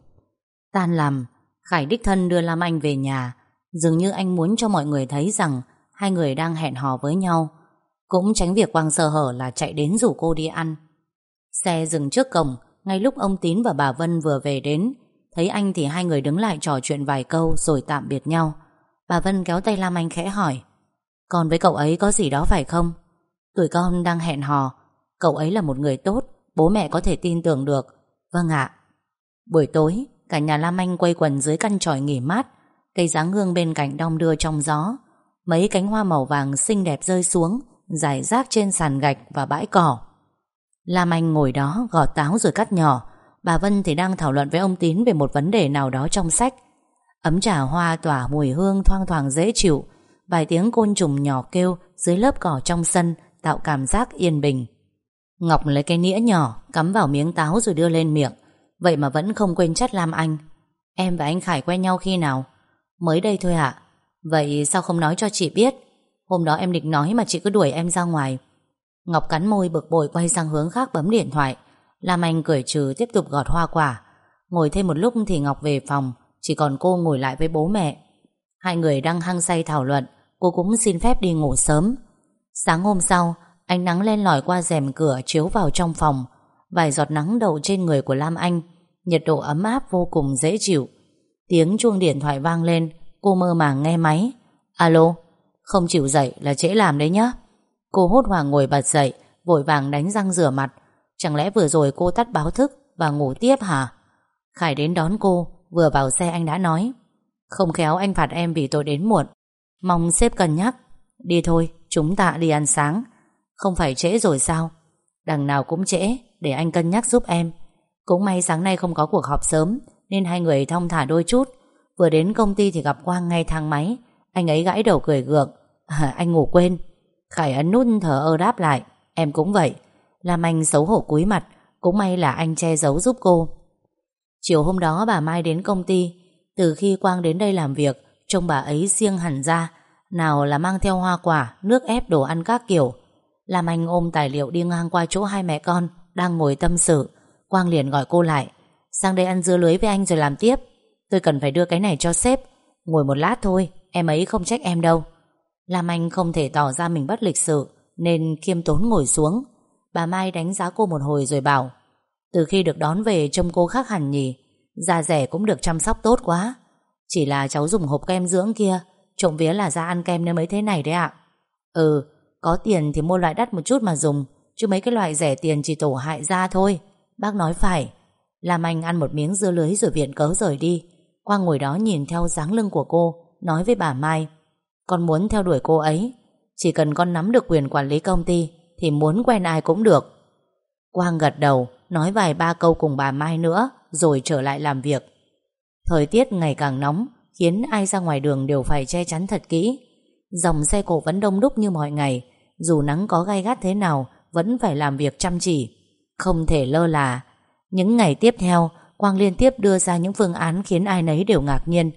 Tan làm, Khải đích thân đưa Lam Anh về nhà. Dường như anh muốn cho mọi người thấy rằng Hai người đang hẹn hò với nhau. Cũng tránh việc quang sơ hở là chạy đến rủ cô đi ăn. Xe dừng trước cổng, Ngay lúc ông Tín và bà Vân vừa về đến, Thấy anh thì hai người đứng lại trò chuyện vài câu Rồi tạm biệt nhau. Bà Vân kéo tay Lam Anh khẽ hỏi, Con với cậu ấy có gì đó phải không? Tuổi con đang hẹn hò, Cậu ấy là một người tốt, Bố mẹ có thể tin tưởng được. Vâng ạ. Buổi tối, cả nhà Lam Anh quây quần dưới căn tròi nghỉ mát, Cây dáng hương bên cạnh đong đưa trong gió. Mấy cánh hoa màu vàng xinh đẹp rơi xuống Giải rác trên sàn gạch và bãi cỏ. Lam Anh ngồi đó gọt táo rồi cắt nhỏ. Bà Vân thì đang thảo luận với ông Tín Về một vấn đề nào đó trong sách. Ấm trà hoa tỏa mùi hương thoang thoảng dễ chịu. Vài tiếng côn trùng nhỏ kêu Dưới lớp cỏ trong sân, Tạo cảm giác yên bình. Ngọc lấy cái nĩa nhỏ, Cắm vào miếng táo rồi đưa lên miệng. Vậy mà vẫn không quên chất Lam Anh. Em và anh Khải quen nhau khi nào? Mới đây thôi ạ. Vậy sao không nói cho chị biết? Hôm đó em định nói mà chị cứ đuổi em ra ngoài. Ngọc cắn môi bực bội quay sang hướng khác bấm điện thoại. Lam Anh cười trừ tiếp tục gọt hoa quả. Ngồi thêm một lúc thì Ngọc về phòng. Chỉ còn cô ngồi lại với bố mẹ. Hai người đang hăng say thảo luận. Cô cũng xin phép đi ngủ sớm. Sáng hôm sau, Ánh nắng len lỏi qua rèm cửa chiếu vào trong phòng. Vài giọt nắng đậu trên người của Lam Anh. Nhiệt độ ấm áp vô cùng dễ chịu. Tiếng chuông điện thoại vang lên. Cô mơ màng nghe máy. Alo, Không chịu dậy là trễ làm đấy nhá. Cô hốt hoảng ngồi bật dậy, Vội vàng đánh răng rửa mặt. Chẳng lẽ vừa rồi cô tắt báo thức Và ngủ tiếp hả? Khải đến đón cô, Vừa vào xe anh đã nói. Không khéo anh phạt em vì tôi đến muộn. Mong sếp cân nhắc. Đi thôi, chúng ta đi ăn sáng. Không phải trễ rồi sao? Đằng nào cũng trễ, để anh cân nhắc giúp em. Cũng may sáng nay không có cuộc họp sớm, Nên hai người thong thả đôi chút. Vừa đến công ty thì gặp Quang ngay thang máy. Anh ấy gãi đầu cười gượng. À, Anh ngủ quên. Khải ấn nút thở ơ đáp lại. Em cũng vậy. Làm Anh xấu hổ cúi mặt. Cũng may là anh che giấu giúp cô. Chiều hôm đó bà Mai đến công ty. Từ khi Quang đến đây làm việc Trông bà ấy riêng hẳn ra. Nào là mang theo hoa quả Nước ép đồ ăn các kiểu. Làm Anh ôm tài liệu đi ngang qua chỗ hai mẹ con Đang ngồi tâm sự. Quang liền gọi cô lại. Sang đây ăn dưa lưới với anh rồi làm tiếp. Tôi cần phải đưa cái này cho sếp. Ngồi một lát thôi, Em ấy không trách em đâu. Lam Anh không thể tỏ ra mình bất lịch sự, Nên khiêm tốn ngồi xuống. Bà Mai đánh giá cô một hồi rồi bảo, Từ khi được đón về trông cô khác hẳn nhỉ. Da rẻ cũng được chăm sóc tốt quá. Chỉ là cháu dùng hộp kem dưỡng kia, Trộm vía là ra ăn kem nên mới thế này đấy ạ. Ừ Có tiền thì mua loại đắt một chút mà dùng, Chứ mấy cái loại rẻ tiền chỉ tổ hại da thôi. Bác nói phải. Làm Anh ăn một miếng dưa lưới rồi viện cớ rời đi. Quang ngồi đó nhìn theo dáng lưng của cô, Nói với bà Mai, Con muốn theo đuổi cô ấy. Chỉ cần con nắm được quyền quản lý công ty, Thì muốn quen ai cũng được. Quang gật đầu, Nói vài ba câu cùng bà Mai nữa, Rồi trở lại làm việc. Thời tiết ngày càng nóng, Khiến ai ra ngoài đường đều phải che chắn thật kỹ. Dòng xe cổ vẫn đông đúc như mọi ngày, Dù nắng có gai gắt thế nào, Vẫn phải làm việc chăm chỉ. Không thể lơ là. Những ngày tiếp theo Quang liên tiếp đưa ra những phương án khiến ai nấy đều ngạc nhiên.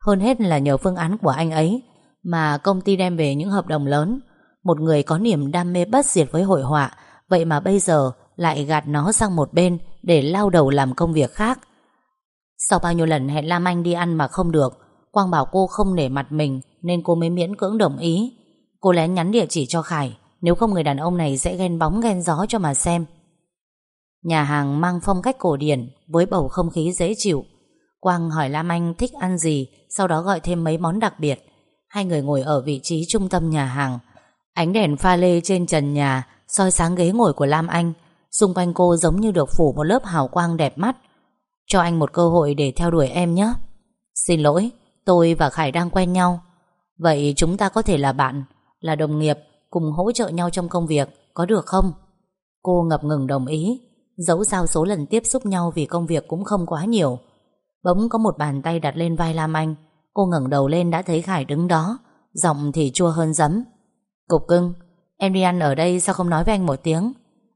Hơn hết là nhờ phương án của anh ấy mà công ty đem về những hợp đồng lớn. Một người có niềm đam mê bất diệt với hội họa, vậy mà bây giờ lại gạt nó sang một bên để lao đầu làm công việc khác. Sau bao nhiêu lần hẹn Lam Anh đi ăn mà không được, Quang bảo cô không nể mặt mình nên cô mới miễn cưỡng đồng ý. Cô lén nhắn địa chỉ cho Khải, nếu không người đàn ông này sẽ ghen bóng ghen gió cho mà xem. Nhà hàng mang phong cách cổ điển với bầu không khí dễ chịu. Quang hỏi Lam Anh thích ăn gì, sau đó gọi thêm mấy món đặc biệt. Hai người ngồi ở vị trí trung tâm nhà hàng. Ánh đèn pha lê trên trần nhà soi sáng ghế ngồi của Lam Anh. Xung quanh cô giống như được phủ một lớp hào quang đẹp mắt. Cho anh một cơ hội để theo đuổi em nhé. Xin lỗi, tôi và Khải đang quen nhau. Vậy chúng ta có thể là bạn Là đồng nghiệp Cùng hỗ trợ nhau trong công việc Có được không Cô ngập ngừng đồng ý Dẫu sao số lần tiếp xúc nhau vì công việc cũng không quá nhiều. Bỗng có một bàn tay đặt lên vai Lam Anh. Cô ngẩng đầu lên đã thấy Khải đứng đó. Giọng thì chua hơn giấm. Cục cưng, Em đi ăn ở đây sao không nói với anh một tiếng?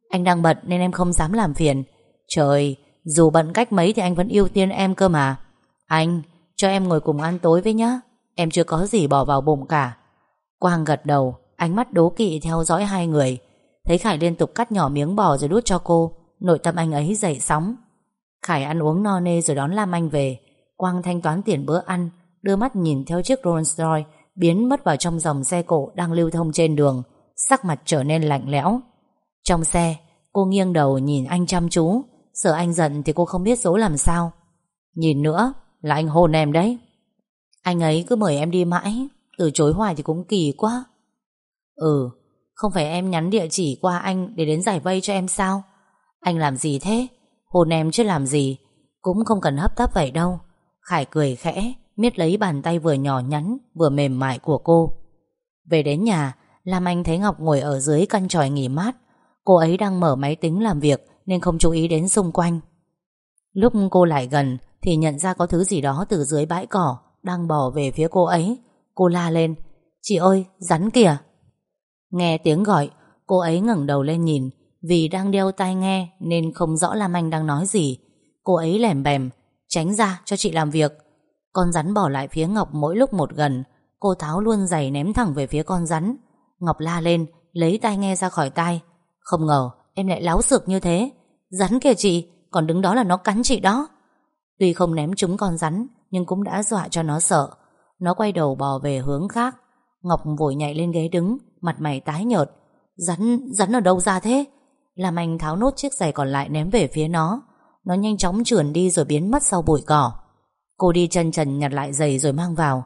Anh đang bận nên em không dám làm phiền. Trời, Dù bận cách mấy thì anh vẫn ưu tiên em cơ mà. Anh, Cho em ngồi cùng ăn tối với nhá. Em chưa có gì bỏ vào bụng cả. Quang gật đầu, Ánh mắt đố kỵ theo dõi hai người. Thấy Khải liên tục cắt nhỏ miếng bò rồi đút cho cô. Nội tâm anh ấy dậy sóng. Khải ăn uống no nê rồi đón Lam Anh về. Quang thanh toán tiền bữa ăn, Đưa mắt nhìn theo chiếc Rolls Royce Biến mất vào trong dòng xe cộ đang lưu thông trên đường, Sắc mặt trở nên lạnh lẽo. Trong xe, Cô nghiêng đầu nhìn anh chăm chú. Sợ anh giận thì cô không biết dỗ làm sao. Nhìn nữa, là anh hôn em đấy. Anh ấy cứ mời em đi mãi, Từ chối hoài thì cũng kỳ quá. Ừ Không phải em nhắn địa chỉ qua anh Để đến giải vây cho em sao? Anh làm gì thế? Hôn em chứ làm gì? Cũng không cần hấp tấp vậy đâu. Khải cười khẽ, Miết lấy bàn tay vừa nhỏ nhắn, Vừa mềm mại của cô. Về đến nhà, Lam Anh thấy Ngọc ngồi ở dưới căn tròi nghỉ mát. Cô ấy đang mở máy tính làm việc Nên không chú ý đến xung quanh. Lúc cô lại gần Thì nhận ra có thứ gì đó từ dưới bãi cỏ Đang bò về phía cô ấy. Cô la lên, Chị ơi, rắn kìa. Nghe tiếng gọi, Cô ấy ngẩng đầu lên nhìn vì đang đeo tai nghe Nên không rõ Lam Anh đang nói gì. Cô ấy lẻm bèm Tránh ra cho chị làm việc. Con rắn bỏ lại phía Ngọc mỗi lúc một gần. Cô tháo luôn giày ném thẳng về phía con rắn. Ngọc la lên Lấy tai nghe ra khỏi tai. Không ngờ em lại láo sược như thế. Rắn kìa chị Còn đứng đó là nó cắn chị đó. Tuy không ném trúng con rắn Nhưng cũng đã dọa cho nó sợ. Nó quay đầu bò về hướng khác. Ngọc vội nhảy lên ghế đứng Mặt mày tái nhợt. Rắn, rắn ở đâu ra thế? Làm anh tháo nốt chiếc giày còn lại ném về phía nó. Nó nhanh chóng trườn đi rồi biến mất sau bụi cỏ. Cô đi chân trần nhặt lại giày rồi mang vào.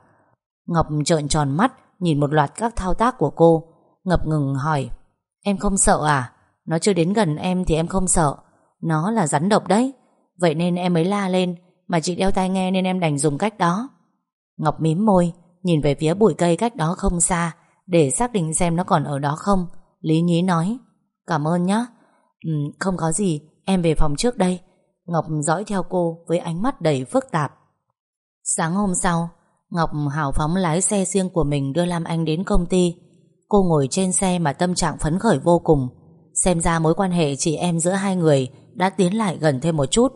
Ngọc trợn tròn mắt, Nhìn một loạt các thao tác của cô. Ngập ngừng hỏi, Em không sợ à? Nó chưa đến gần em thì em không sợ. Nó là rắn độc đấy. Vậy nên em mới la lên, Mà chị đeo tai nghe nên em đành dùng cách đó. Ngọc mím môi, Nhìn về phía bụi cây cách đó không xa, Để xác định xem nó còn ở đó không. Lý nhí nói, Cảm ơn nhá ừ, Không có gì Em về phòng trước đây. Ngọc dõi theo cô với ánh mắt đầy phức tạp. Sáng hôm sau Ngọc hào phóng lái xe riêng của mình đưa Lam Anh đến công ty. Cô ngồi trên xe mà tâm trạng phấn khởi vô cùng. Xem ra mối quan hệ chị em giữa hai người Đã tiến lại gần thêm một chút.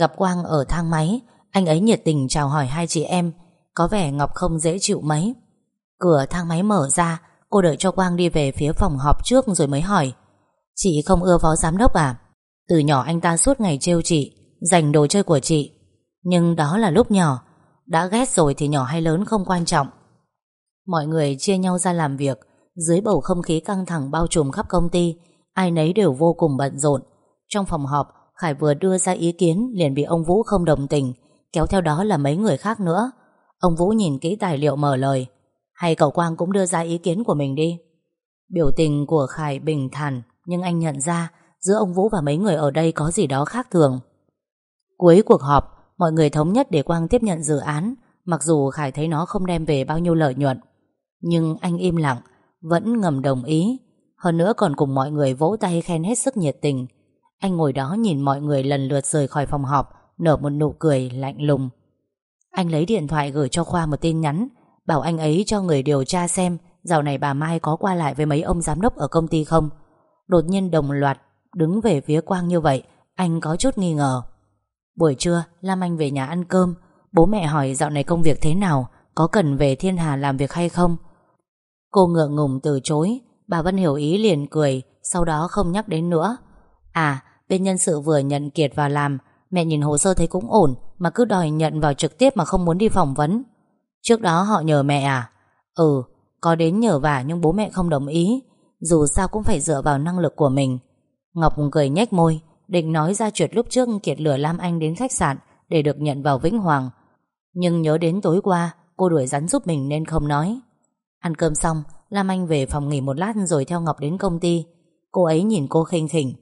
Gặp Quang ở thang máy Anh ấy nhiệt tình chào hỏi hai chị em. Có vẻ Ngọc không dễ chịu mấy. Cửa thang máy mở ra Cô đợi cho Quang đi về phía phòng họp trước rồi mới hỏi. Chị không ưa phó giám đốc à? Từ nhỏ anh ta suốt ngày trêu chị, Giành đồ chơi của chị. Nhưng đó là lúc nhỏ, Đã ghét rồi thì nhỏ hay lớn không quan trọng. Mọi người chia nhau ra làm việc, Dưới bầu không khí căng thẳng bao trùm khắp công ty, Ai nấy đều vô cùng bận rộn. Trong phòng họp, Khải vừa đưa ra ý kiến liền bị ông Vũ không đồng tình, Kéo theo đó là mấy người khác nữa. Ông Vũ nhìn kỹ tài liệu mở lời. Hay cậu Quang cũng đưa ra ý kiến của mình đi. Biểu tình của Khải bình thản. Nhưng anh nhận ra, Giữa ông Vũ và mấy người ở đây có gì đó khác thường. Cuối cuộc họp, Mọi người thống nhất để Quang tiếp nhận dự án, Mặc dù Khải thấy nó không đem về bao nhiêu lợi nhuận. Nhưng anh im lặng, Vẫn ngầm đồng ý. Hơn nữa còn cùng mọi người vỗ tay khen hết sức nhiệt tình. Anh ngồi đó nhìn mọi người lần lượt rời khỏi phòng họp, Nở một nụ cười lạnh lùng. Anh lấy điện thoại gửi cho Khoa một tin nhắn, Bảo anh ấy cho người điều tra xem Dạo này bà Mai có qua lại với mấy ông giám đốc ở công ty không. Đột nhiên đồng loạt Đứng về phía Quang như vậy, Anh có chút nghi ngờ. Buổi trưa, Lam Anh về nhà ăn cơm. Bố mẹ hỏi dạo này công việc thế nào, Có cần về thiên hà làm việc hay không? Cô ngượng ngùng từ chối. Bà Vân hiểu ý liền cười, Sau đó không nhắc đến nữa. À bên nhân sự vừa nhận Kiệt vào làm, Mẹ nhìn hồ sơ thấy cũng ổn, Mà cứ đòi nhận vào trực tiếp mà không muốn đi phỏng vấn. Trước đó họ nhờ mẹ à? Ừ Có đến nhờ vả nhưng bố mẹ không đồng ý. Dù sao cũng phải dựa vào năng lực của mình. Ngọc cười nhếch môi, Định nói ra chuyện lúc trước Kiệt lừa Lam Anh đến khách sạn Để được nhận vào Vĩnh Hoàng. Nhưng nhớ đến tối qua, Cô đuổi rắn giúp mình nên không nói. Ăn cơm xong, Lam Anh về phòng nghỉ một lát rồi theo Ngọc đến công ty. Cô ấy nhìn cô khinh khỉnh.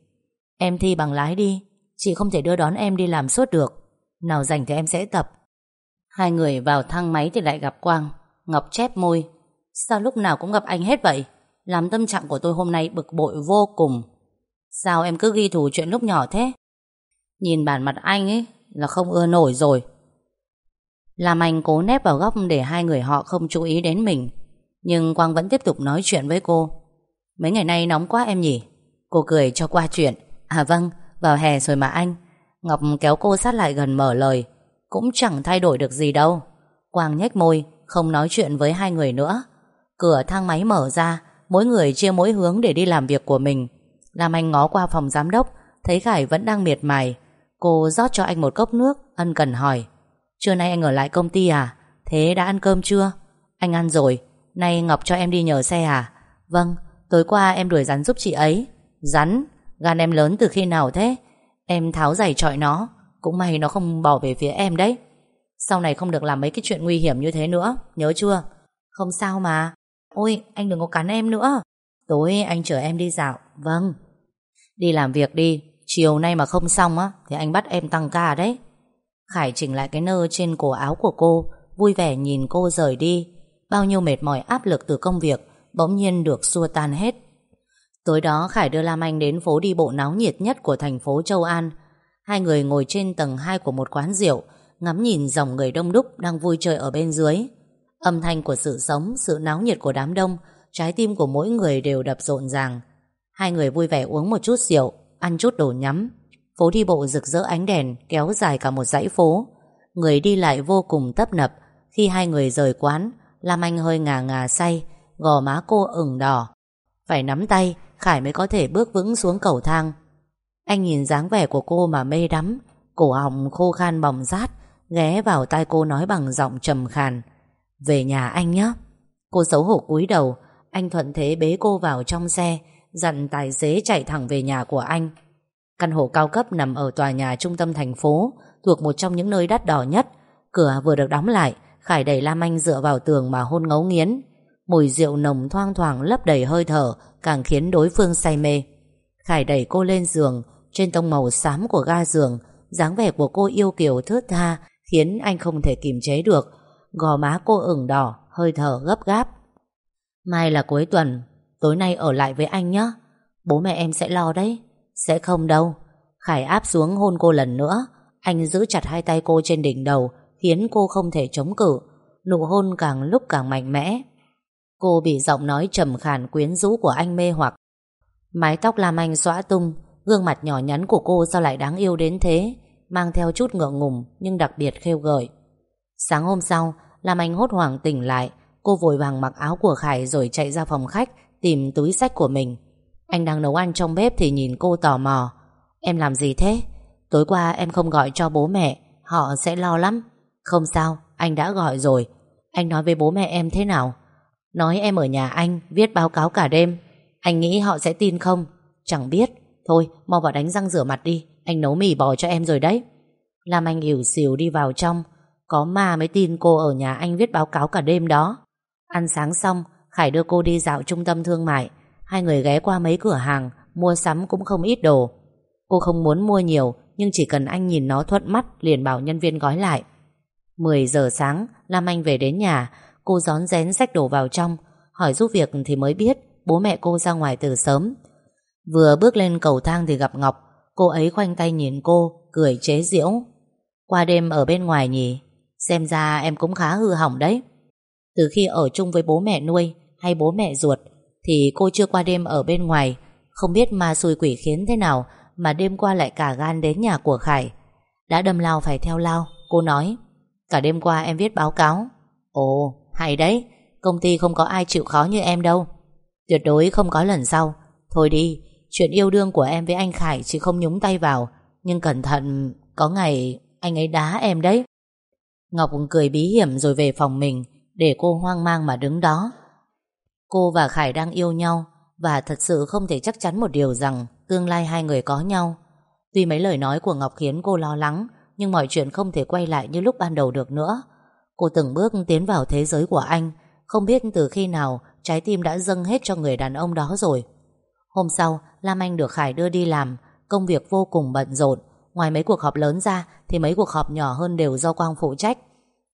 Em thi bằng lái đi, Chị không thể đưa đón em đi làm suốt được. Nào rảnh thì em sẽ tập. Hai người vào thang máy thì lại gặp Quang. Ngọc chép môi. Sao lúc nào cũng gặp anh hết vậy? Làm tâm trạng của tôi hôm nay bực bội vô cùng. Sao em cứ ghi thù chuyện lúc nhỏ thế? Nhìn bản mặt anh ấy Là không ưa nổi rồi. Làm anh cố nép vào góc Để hai người họ không chú ý đến mình. Nhưng Quang vẫn tiếp tục nói chuyện với cô. Mấy ngày nay nóng quá em nhỉ? Cô cười cho qua chuyện. À vâng, vào hè rồi mà anh. Ngọc kéo cô sát lại gần mở lời. Cũng chẳng thay đổi được gì đâu. Quang nhếch môi Không nói chuyện với hai người nữa. Cửa thang máy mở ra. Mỗi người chia mỗi hướng để đi làm việc của mình. Làm Anh ngó qua phòng giám đốc, Thấy Khải vẫn đang miệt mài. Cô rót cho anh một cốc nước, Ân cần hỏi, Trưa nay anh ở lại công ty à? Thế đã ăn cơm chưa? Anh ăn rồi. Nay Ngọc cho em đi nhờ xe à? Vâng. Tối qua em đuổi rắn giúp chị ấy. Rắn? Gan em lớn từ khi nào thế? Em tháo giày trọi nó. Cũng may nó không bỏ về phía em đấy. Sau này không được làm mấy cái chuyện nguy hiểm như thế nữa. Nhớ chưa? Không sao mà. Ôi anh đừng có cắn em nữa. Tối anh chở em đi dạo. Vâng. Đi làm việc đi. Chiều nay mà không xong á Thì anh bắt em tăng ca đấy. Khải chỉnh lại cái nơ trên cổ áo của cô Vui vẻ nhìn cô rời đi. Bao nhiêu mệt mỏi áp lực từ công việc Bỗng nhiên được xua tan hết. Tối đó Khải đưa Lam Anh đến phố đi bộ náo nhiệt nhất của thành phố Châu An. Hai người ngồi trên tầng 2 của một quán rượu, ngắm nhìn dòng người đông đúc đang vui chơi ở bên dưới. Âm thanh của sự sống, sự náo nhiệt của đám đông, trái tim của mỗi người đều đập rộn ràng. Hai người vui vẻ uống một chút rượu, ăn chút đồ nhắm. Phố đi bộ rực rỡ ánh đèn, kéo dài cả một dãy phố. Người đi lại vô cùng tấp nập. Khi hai người rời quán, Lam Anh hơi ngà ngà say, gò má cô ửng đỏ. Phải nắm tay, Khải mới có thể bước vững xuống cầu thang Anh nhìn dáng vẻ của cô mà mê đắm Cổ họng khô khan bỏng rát Ghé vào tai cô nói bằng giọng trầm khàn về nhà anh nhé Cô xấu hổ cúi đầu, Anh thuận thế bế cô vào trong xe, Dặn tài xế chạy thẳng về nhà của anh. Căn hộ cao cấp nằm ở tòa nhà trung tâm thành phố, Thuộc một trong những nơi đắt đỏ nhất. Cửa vừa được đóng lại, Khải đẩy Lam Anh dựa vào tường mà hôn ngấu nghiến. Mùi rượu nồng thoang thoảng lấp đầy hơi thở, Càng khiến đối phương say mê. Khải đẩy cô lên giường, Trên tông màu xám của ga giường, dáng vẻ của cô yêu kiều thướt tha, Khiến anh không thể kiềm chế được. Gò má cô ửng đỏ, Hơi thở gấp gáp. Mai là cuối tuần, Tối nay ở lại với anh nhé Bố mẹ em sẽ lo đấy. Sẽ không đâu. Khải áp xuống hôn cô lần nữa. Anh giữ chặt hai tay cô trên đỉnh đầu, Khiến cô không thể chống cự. Nụ hôn càng lúc càng mạnh mẽ. Cô bị giọng nói trầm khàn quyến rũ của anh mê hoặc. Mái tóc làm anh xõa tung, Gương mặt nhỏ nhắn của cô sao lại đáng yêu đến thế? Mang theo chút ngượng ngùng, Nhưng đặc biệt khêu gợi. Sáng hôm sau làm Anh hốt hoảng tỉnh lại, Cô vội vàng mặc áo của Khải Rồi chạy ra phòng khách, Tìm túi sách của mình. Anh đang nấu ăn trong bếp thì nhìn cô tò mò. Em làm gì thế? Tối qua em không gọi cho bố mẹ, Họ sẽ lo lắm. Không sao, anh đã gọi rồi. Anh nói với bố mẹ em thế nào? Nói em ở nhà anh, Viết báo cáo cả đêm. Anh nghĩ họ sẽ tin không? Chẳng biết. Thôi, mau vào đánh răng rửa mặt đi. Anh nấu mì bò cho em rồi đấy. Làm Anh ỉu xìu đi vào trong. Có ma mới tin cô ở nhà anh viết báo cáo cả đêm đó. Ăn sáng xong, Khải đưa cô đi dạo trung tâm thương mại. Hai người ghé qua mấy cửa hàng, Mua sắm cũng không ít đồ. Cô không muốn mua nhiều, Nhưng chỉ cần anh nhìn nó thuận mắt Liền bảo nhân viên gói lại. 10 giờ sáng, Lam Anh về đến nhà. Cô gión rén xách đồ vào trong, Hỏi giúp việc thì mới biết Bố mẹ cô ra ngoài từ sớm. Vừa bước lên cầu thang thì gặp Ngọc. Cô ấy khoanh tay nhìn cô, Cười chế giễu. Qua đêm ở bên ngoài nhỉ? Xem ra em cũng khá hư hỏng đấy Từ khi ở chung với bố mẹ nuôi Hay bố mẹ ruột Thì cô chưa qua đêm ở bên ngoài Không biết ma xui quỷ khiến thế nào Mà đêm qua lại cả gan đến nhà của Khải Đã đâm lao phải theo lao Cô nói Cả đêm qua em viết báo cáo Ồ hay đấy, công ty không có ai chịu khó như em đâu. Tuyệt đối không có lần sau. Thôi đi, chuyện yêu đương của em với anh Khải chỉ không nhúng tay vào. Nhưng cẩn thận, có ngày anh ấy đá em đấy. Ngọc cười bí hiểm rồi về phòng mình, để cô hoang mang mà đứng đó. Cô và Khải đang yêu nhau, và thật sự không thể chắc chắn một điều rằng tương lai hai người có nhau. Tuy mấy lời nói của Ngọc khiến cô lo lắng, nhưng mọi chuyện không thể quay lại như lúc ban đầu được nữa. Cô từng bước tiến vào thế giới của anh Không biết từ khi nào Trái tim đã dâng hết cho người đàn ông đó rồi Hôm sau Lam Anh được Khải đưa đi làm Công việc vô cùng bận rộn Ngoài mấy cuộc họp lớn ra, Thì mấy cuộc họp nhỏ hơn đều do Quang phụ trách.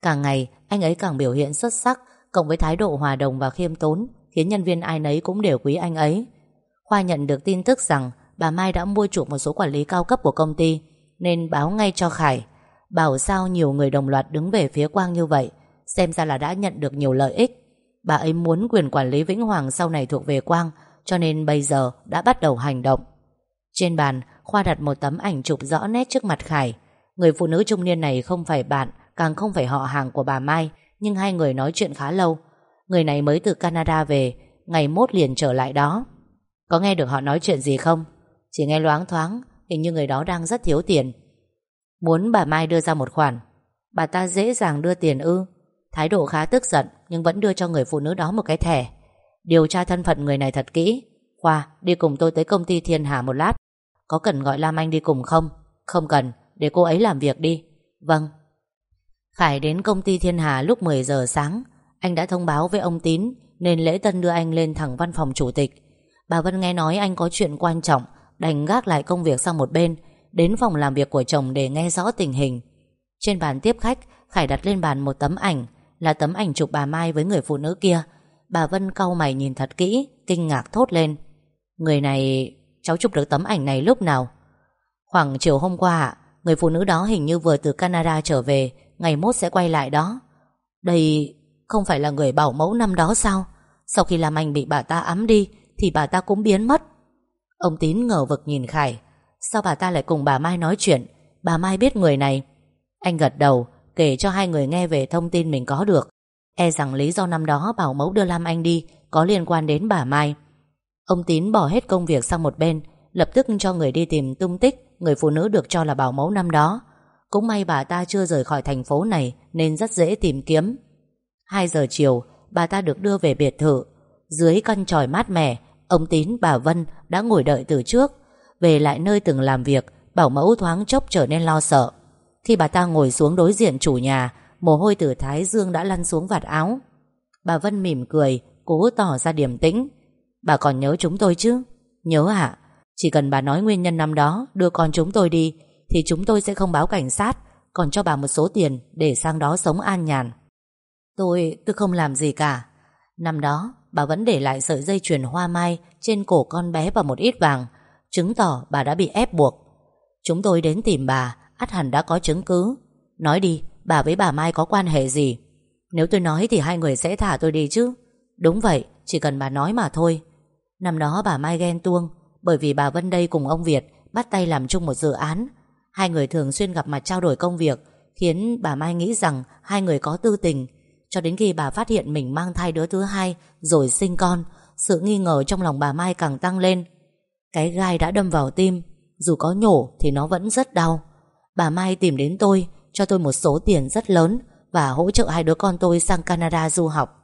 Càng ngày, anh ấy càng biểu hiện xuất sắc, Cộng với thái độ hòa đồng và khiêm tốn, Khiến nhân viên ai nấy cũng đều quý anh ấy. Khoa nhận được tin tức rằng Bà Mai đã mua chuộc một số quản lý cao cấp của công ty, Nên báo ngay cho Khải, Bảo sao nhiều người đồng loạt đứng về phía Quang như vậy, Xem ra là đã nhận được nhiều lợi ích. Bà ấy muốn quyền quản lý Vĩnh Hoàng sau này thuộc về Quang, Cho nên bây giờ đã bắt đầu hành động. Trên bàn Khoa đặt một tấm ảnh chụp rõ nét trước mặt Khải. Người phụ nữ trung niên này không phải bạn, Càng không phải họ hàng của bà Mai, Nhưng hai người nói chuyện khá lâu. Người này mới từ Canada về, Ngày mốt liền trở lại đó. Có nghe được họ nói chuyện gì không? Chỉ nghe loáng thoáng, Hình như người đó đang rất thiếu tiền. Muốn bà Mai đưa ra một khoản. Bà ta dễ dàng đưa tiền ư. Thái độ khá tức giận, Nhưng vẫn đưa cho người phụ nữ đó một cái thẻ. Điều tra thân phận người này thật kỹ. Khoa, đi cùng tôi tới công ty Thiên Hà một lát. Có cần gọi Lam Anh đi cùng không? Không cần, để cô ấy làm việc đi. Vâng. Khải đến công ty Thiên Hà lúc 10 giờ sáng. Anh đã thông báo với ông Tín, Nên lễ tân đưa anh lên thẳng văn phòng chủ tịch. Bà Vân nghe nói anh có chuyện quan trọng, Đành gác lại công việc sang một bên, Đến phòng làm việc của chồng để nghe rõ tình hình. Trên bàn tiếp khách, Khải đặt lên bàn một tấm ảnh, Là tấm ảnh chụp bà Mai với người phụ nữ kia. Bà Vân cau mày nhìn thật kỹ, Kinh ngạc thốt lên. Người này cháu chụp được tấm ảnh này lúc nào? Khoảng chiều hôm qua Người phụ nữ đó hình như vừa từ Canada trở về, Ngày mốt sẽ quay lại đó. Đây không phải là người bảo mẫu năm đó sao? Sau khi làm anh bị bà ta ấm đi, Thì bà ta cũng biến mất. Ông Tín ngờ vực nhìn Khải. Sao bà ta lại cùng bà Mai nói chuyện? Bà Mai biết người này. Anh gật đầu, kể cho hai người nghe về thông tin mình có được. E rằng lý do năm đó bảo mẫu đưa Lam Anh đi Có liên quan đến bà Mai. Ông Tín bỏ hết công việc sang một bên Lập tức cho người đi tìm tung tích Người phụ nữ được cho là bảo mẫu năm đó. Cũng may bà ta chưa rời khỏi thành phố này Nên rất dễ tìm kiếm. 2 giờ chiều Bà ta được đưa về biệt thự. Dưới căn tròi mát mẻ Ông Tín, bà Vân đã ngồi đợi từ trước. Về lại nơi từng làm việc Bảo mẫu thoáng chốc trở nên lo sợ. Khi bà ta ngồi xuống đối diện chủ nhà Mồ hôi từ thái dương đã lăn xuống vạt áo. Bà Vân mỉm cười Cố tỏ ra điềm tĩnh. Bà còn nhớ chúng tôi chứ? Nhớ ạ. Chỉ cần bà nói nguyên nhân năm đó Đưa con chúng tôi đi Thì chúng tôi sẽ không báo cảnh sát Còn cho bà một số tiền Để sang đó sống an nhàn. Tôi, tôi không làm gì cả. Năm đó bà vẫn để lại sợi dây chuyền hoa mai Trên cổ con bé và một ít vàng Chứng tỏ bà đã bị ép buộc. Chúng tôi đến tìm bà ắt hẳn đã có chứng cứ. Nói đi Bà với bà Mai có quan hệ gì? Nếu tôi nói thì hai người sẽ thả tôi đi chứ. Đúng vậy Chỉ cần bà nói mà thôi. Năm đó bà Mai ghen tuông, Bởi vì bà Vân đây cùng ông Việt Bắt tay làm chung một dự án. Hai người thường xuyên gặp mặt trao đổi công việc, Khiến bà Mai nghĩ rằng Hai người có tư tình. Cho đến khi bà phát hiện mình mang thai đứa thứ hai Rồi sinh con, Sự nghi ngờ trong lòng bà Mai càng tăng lên. Cái gai đã đâm vào tim, Dù có nhổ thì nó vẫn rất đau. Bà Mai tìm đến tôi, Cho tôi một số tiền rất lớn Và hỗ trợ hai đứa con tôi sang Canada du học.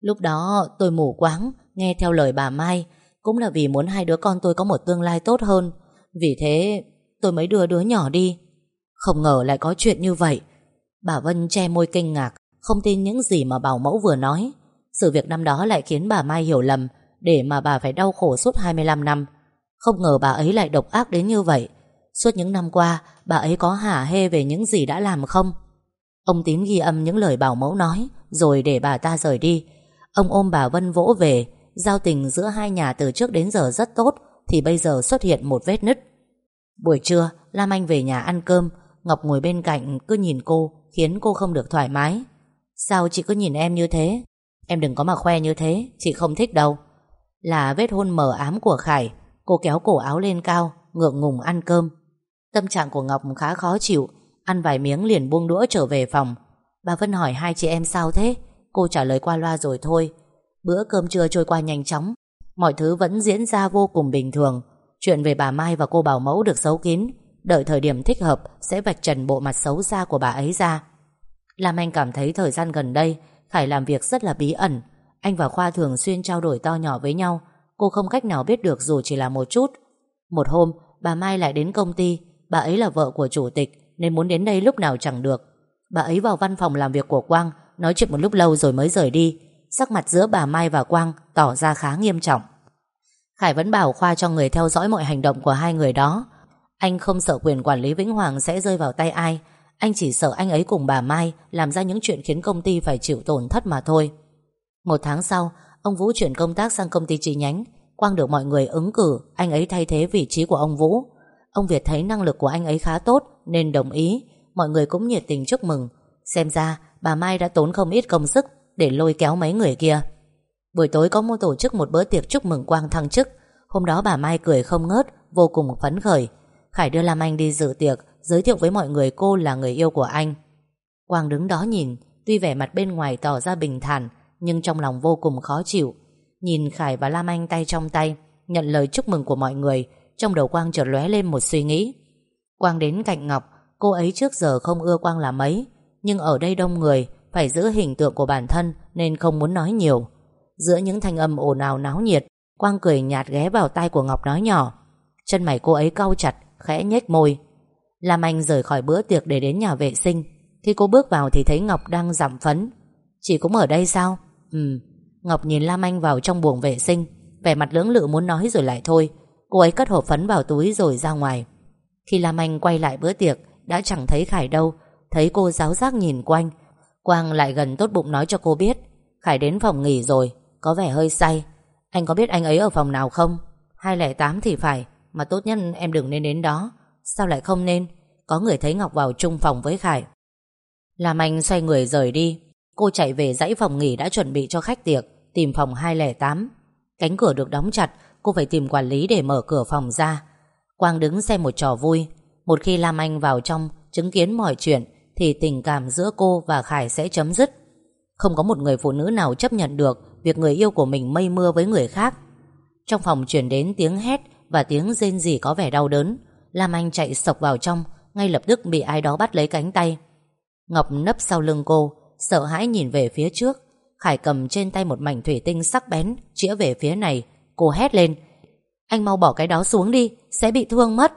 Lúc đó tôi mù quáng Nghe theo lời bà Mai, Cũng là vì muốn hai đứa con tôi có một tương lai tốt hơn. Vì thế, tôi mới đưa đứa nhỏ đi. Không ngờ lại có chuyện như vậy. Bà Vân che môi kinh ngạc, Không tin những gì mà bảo mẫu vừa nói. Sự việc năm đó lại khiến bà Mai hiểu lầm, Để mà bà phải đau khổ suốt 25 năm. Không ngờ bà ấy lại độc ác đến như vậy. Suốt những năm qua, Bà ấy có hả hê về những gì đã làm không? Ông Tín ghi âm những lời bảo mẫu nói, Rồi để bà ta rời đi. Ông ôm bà Vân vỗ về Giao tình giữa hai nhà từ trước đến giờ rất tốt, Thì bây giờ xuất hiện một vết nứt. Buổi trưa, Lam Anh về nhà ăn cơm. Ngọc ngồi bên cạnh, cứ nhìn cô, Khiến cô không được thoải mái. Sao chị cứ nhìn em như thế? Em đừng có mà khoe như thế, Chị không thích đâu. Là vết hôn mờ ám của Khải, Cô kéo cổ áo lên cao, Ngượng ngùng ăn cơm. Tâm trạng của Ngọc khá khó chịu, Ăn vài miếng liền buông đũa trở về phòng. Bà Vân hỏi hai chị em sao thế? Cô trả lời qua loa rồi thôi. Bữa cơm trưa trôi qua nhanh chóng. Mọi thứ vẫn diễn ra vô cùng bình thường. Chuyện về bà Mai và cô bảo mẫu được giấu kín. Đợi thời điểm thích hợp, Sẽ vạch trần bộ mặt xấu xa của bà ấy ra. Lam Anh cảm thấy thời gian gần đây, Khải làm việc rất là bí ẩn. Anh và Khoa thường xuyên trao đổi to nhỏ với nhau. Cô không cách nào biết được dù chỉ là một chút. Một hôm, bà Mai lại đến công ty. Bà ấy là vợ của chủ tịch, Nên muốn đến đây lúc nào chẳng được. Bà ấy vào văn phòng làm việc của Quang, Nói chuyện một lúc lâu rồi mới rời đi. Sắc mặt giữa bà Mai và Quang Tỏ ra khá nghiêm trọng. Khải vẫn bảo Khoa cho người theo dõi mọi hành động của hai người đó. Anh không sợ quyền quản lý Vĩnh Hoàng sẽ rơi vào tay ai. Anh chỉ sợ anh ấy cùng bà Mai Làm ra những chuyện khiến công ty phải chịu tổn thất mà thôi. Một tháng sau, Ông Vũ chuyển công tác sang công ty chi nhánh. Quang được mọi người ứng cử, Anh ấy thay thế vị trí của ông Vũ. Ông Việt thấy năng lực của anh ấy khá tốt, Nên đồng ý. Mọi người cũng nhiệt tình chúc mừng. Xem ra, bà Mai đã tốn không ít công sức. Để lôi kéo mấy người kia. Buổi tối có một tổ chức một bữa tiệc chúc mừng Quang thăng chức. Hôm đó bà Mai cười không ngớt, Vô cùng phấn khởi. Khải đưa Lam Anh đi dự tiệc, Giới thiệu với mọi người cô là người yêu của anh. Quang đứng đó nhìn, Tuy vẻ mặt bên ngoài tỏ ra bình thản, Nhưng trong lòng vô cùng khó chịu. Nhìn Khải và Lam Anh tay trong tay, Nhận lời chúc mừng của mọi người, Trong đầu Quang chợt lóe lên một suy nghĩ. Quang đến cạnh Ngọc, Cô ấy trước giờ không ưa Quang là mấy, Nhưng ở đây đông người phải giữ hình tượng của bản thân Nên không muốn nói nhiều. Giữa những thanh âm ồn ào náo nhiệt, Quang cười nhạt ghé vào tay của Ngọc nói nhỏ. Chân mày cô ấy cau chặt, Khẽ nhếch môi. Làm Anh rời khỏi bữa tiệc để đến nhà vệ sinh. Khi cô bước vào thì thấy Ngọc đang giảm phấn. Chị cũng ở đây sao? Ừ. Ngọc nhìn Lam Anh vào trong buồng vệ sinh. Vẻ mặt lưỡng lự muốn nói rồi lại thôi. Cô ấy cất hộp phấn vào túi rồi ra ngoài. Khi Lam Anh quay lại bữa tiệc, Đã chẳng thấy Khải đâu. Thấy cô giáo giác nhìn quanh Quang lại gần tốt bụng nói cho cô biết. Khải đến phòng nghỉ rồi, Có vẻ hơi say. Anh có biết anh ấy ở phòng nào không? 208 thì phải, Mà tốt nhất em đừng nên đến đó. Sao lại không nên? Có người thấy Ngọc vào chung phòng với Khải. Làm Anh xoay người rời đi. Cô chạy về dãy phòng nghỉ đã chuẩn bị cho khách tiệc, Tìm phòng 208 Cánh cửa được đóng chặt, Cô phải tìm quản lý để mở cửa phòng ra. Quang đứng xem một trò vui. Một khi Lam Anh vào trong, Chứng kiến mọi chuyện thì tình cảm giữa cô và Khải sẽ chấm dứt. Không có một người phụ nữ nào chấp nhận được Việc người yêu của mình mây mưa với người khác. Trong phòng chuyển đến tiếng hét Và tiếng rên rỉ có vẻ đau đớn. Lam Anh chạy sộc vào trong, Ngay lập tức bị ai đó bắt lấy cánh tay. Ngọc nấp sau lưng cô, Sợ hãi nhìn về phía trước. Khải cầm trên tay một mảnh thủy tinh sắc bén, Chĩa về phía này. Cô hét lên, Anh mau bỏ cái đó xuống đi, Sẽ bị thương mất.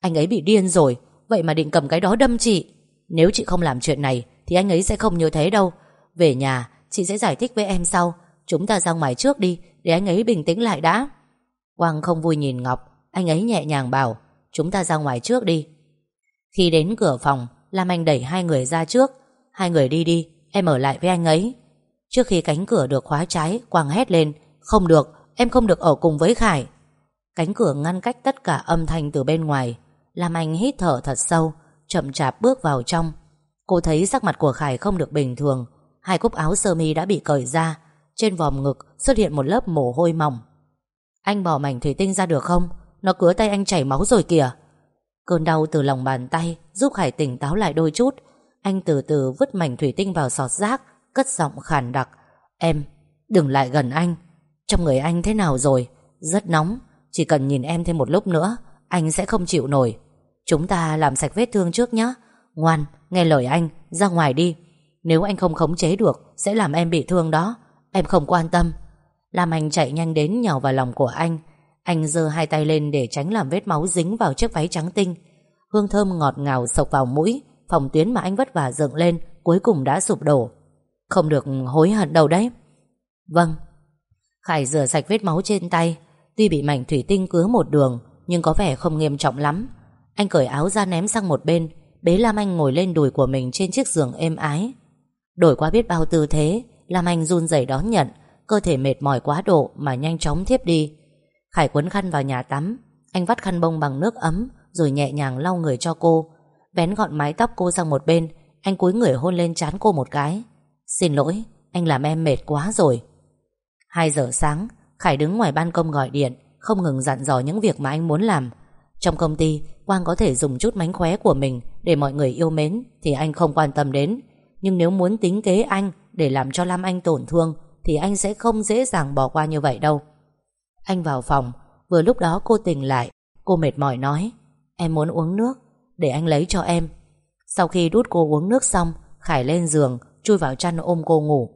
Anh ấy bị điên rồi, Vậy mà định cầm cái đó đâm chị. Nếu chị không làm chuyện này, Thì anh ấy sẽ không như thế đâu. Về nhà, chị sẽ giải thích với em sau. Chúng ta ra ngoài trước đi, Để anh ấy bình tĩnh lại đã. Quang không vui nhìn Ngọc. Anh ấy nhẹ nhàng bảo, Chúng ta ra ngoài trước đi. Khi đến cửa phòng, Lam Anh đẩy hai người ra trước. Hai người đi đi, Em ở lại với anh ấy. Trước khi cánh cửa được khóa trái, Quang hét lên, Không được, Em không được ở cùng với Khải. Cánh cửa ngăn cách tất cả âm thanh từ bên ngoài. Lam Anh hít thở thật sâu Chậm chạp bước vào trong. Cô thấy sắc mặt của Khải không được bình thường. Hai cúc áo sơ mi đã bị cởi ra. Trên vòm ngực xuất hiện một lớp mồ hôi mỏng. Anh bỏ mảnh thủy tinh ra được không? Nó cứa tay anh chảy máu rồi kìa. Cơn đau từ lòng bàn tay Giúp Khải tỉnh táo lại đôi chút. Anh từ từ vứt mảnh thủy tinh vào sọt rác Cất giọng khàn đặc. Em, đừng lại gần anh. Trong người anh thế nào rồi? Rất nóng, chỉ cần nhìn em thêm một lúc nữa Anh sẽ không chịu nổi. Chúng ta làm sạch vết thương trước nhé Ngoan, nghe lời anh, ra ngoài đi. Nếu anh không khống chế được Sẽ làm em bị thương đó. Em không quan tâm. Lam Anh chạy nhanh đến nhào vào lòng của anh. Anh giơ hai tay lên để tránh làm vết máu dính vào chiếc váy trắng tinh. Hương thơm ngọt ngào sộc vào mũi Phòng tuyến mà anh vất vả dựng lên Cuối cùng đã sụp đổ. Không được hối hận đâu đấy. Vâng. Khải rửa sạch vết máu trên tay. Tuy bị mảnh thủy tinh cứa một đường Nhưng có vẻ không nghiêm trọng lắm. Anh cởi áo ra ném sang một bên. Bế Lam Anh ngồi lên đùi của mình trên chiếc giường êm ái. Đổi qua biết bao tư thế Lam Anh run rẩy đón nhận. Cơ thể mệt mỏi quá độ mà nhanh chóng thiếp đi. Khải quấn khăn vào nhà tắm. Anh vắt khăn bông bằng nước ấm Rồi nhẹ nhàng lau người cho cô. Vén gọn mái tóc cô sang một bên. Anh cúi người hôn lên trán cô một cái. Xin lỗi, anh làm em mệt quá rồi. 2 giờ sáng Khải đứng ngoài ban công gọi điện Không ngừng dặn dò những việc mà anh muốn làm. Trong công ty Quang có thể dùng chút mánh khóe của mình Để mọi người yêu mến Thì anh không quan tâm đến. Nhưng nếu muốn tính kế anh Để làm cho Lam Anh tổn thương Thì anh sẽ không dễ dàng bỏ qua như vậy đâu. Anh vào phòng, Vừa lúc đó cô tỉnh lại, Cô mệt mỏi nói, Em muốn uống nước, Để anh lấy cho em. Sau khi đút cô uống nước xong, Khải lên giường, Chui vào chăn ôm cô ngủ.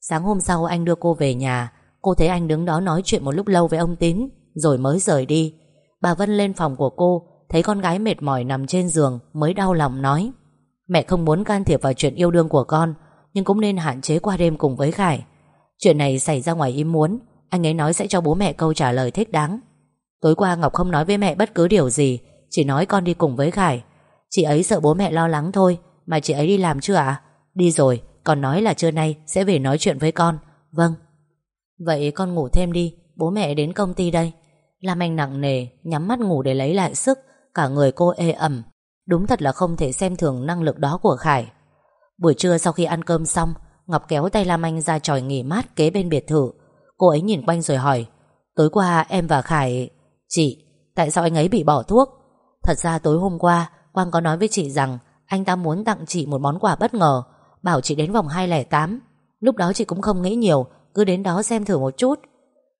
Sáng hôm sau anh đưa cô về nhà, Cô thấy anh đứng đó nói chuyện một lúc lâu với ông Tín, Rồi mới rời đi. Bà Vân lên phòng của cô Thấy con gái mệt mỏi nằm trên giường Mới đau lòng nói Mẹ không muốn can thiệp vào chuyện yêu đương của con Nhưng cũng nên hạn chế qua đêm cùng với Khải. Chuyện này xảy ra ngoài ý muốn Anh ấy nói sẽ cho bố mẹ câu trả lời thích đáng. Tối qua Ngọc không nói với mẹ bất cứ điều gì Chỉ nói con đi cùng với Khải. Chị ấy sợ bố mẹ lo lắng thôi Mà chị ấy đi làm chưa ạ? Đi rồi, còn nói là trưa nay sẽ về nói chuyện với con. Vâng. Vậy con ngủ thêm đi Bố mẹ đến công ty đây. Lam Anh nặng nề Nhắm mắt ngủ để lấy lại sức Cả người cô ê ẩm. Đúng thật là không thể xem thường năng lực đó của Khải. Buổi trưa sau khi ăn cơm xong Ngọc kéo tay Lam Anh ra tròi nghỉ mát kế bên biệt thự. Cô ấy nhìn quanh rồi hỏi Tối qua em và Khải Chị, tại sao anh ấy bị bỏ thuốc? Thật ra tối hôm qua Quang có nói với chị rằng Anh ta muốn tặng chị một món quà bất ngờ Bảo chị đến vòng 208 Lúc đó chị cũng không nghĩ nhiều Cứ đến đó xem thử một chút.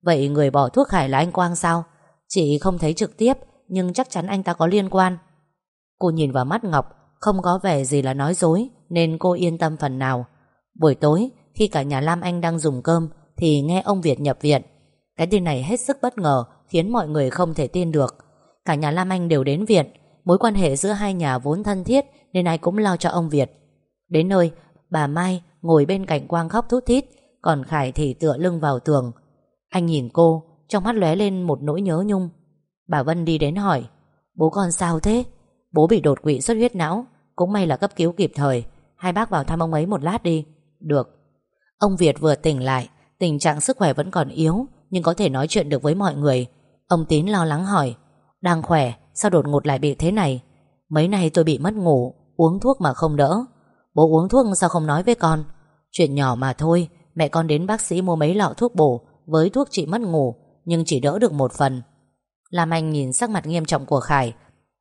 Vậy người bỏ thuốc Khải là anh Quang sao? Chị không thấy trực tiếp nhưng chắc chắn anh ta có liên quan. Cô nhìn vào mắt Ngọc, Không có vẻ gì là nói dối, Nên cô yên tâm phần nào. Buổi tối, khi cả nhà Lam Anh đang dùng cơm, Thì nghe ông Việt nhập viện. Cái tin này hết sức bất ngờ, Khiến mọi người không thể tin được. Cả nhà Lam Anh đều đến viện, Mối quan hệ giữa hai nhà vốn thân thiết, Nên ai cũng lo cho ông Việt. Đến nơi, bà Mai ngồi bên cạnh Quang khóc thút thít, Còn Khải thì tựa lưng vào tường. Anh nhìn cô, Trong mắt lóe lên một nỗi nhớ nhung. Bà Vân đi đến hỏi, Bố con sao thế? Bố bị đột quỵ xuất huyết não, Cũng may là cấp cứu kịp thời. Hai bác vào thăm ông ấy một lát đi. Được. Ông Việt vừa tỉnh lại, Tình trạng sức khỏe vẫn còn yếu, Nhưng có thể nói chuyện được với mọi người. Ông Tín lo lắng hỏi, Đang khỏe, sao đột ngột lại bị thế này? Mấy nay tôi bị mất ngủ, Uống thuốc mà không đỡ. Bố uống thuốc sao không nói với con? Chuyện nhỏ mà thôi, Mẹ con đến bác sĩ mua mấy lọ thuốc bổ, Với thuốc trị mất ngủ, Nhưng chỉ đỡ được một phần. Lam Anh nhìn sắc mặt nghiêm trọng của Khải.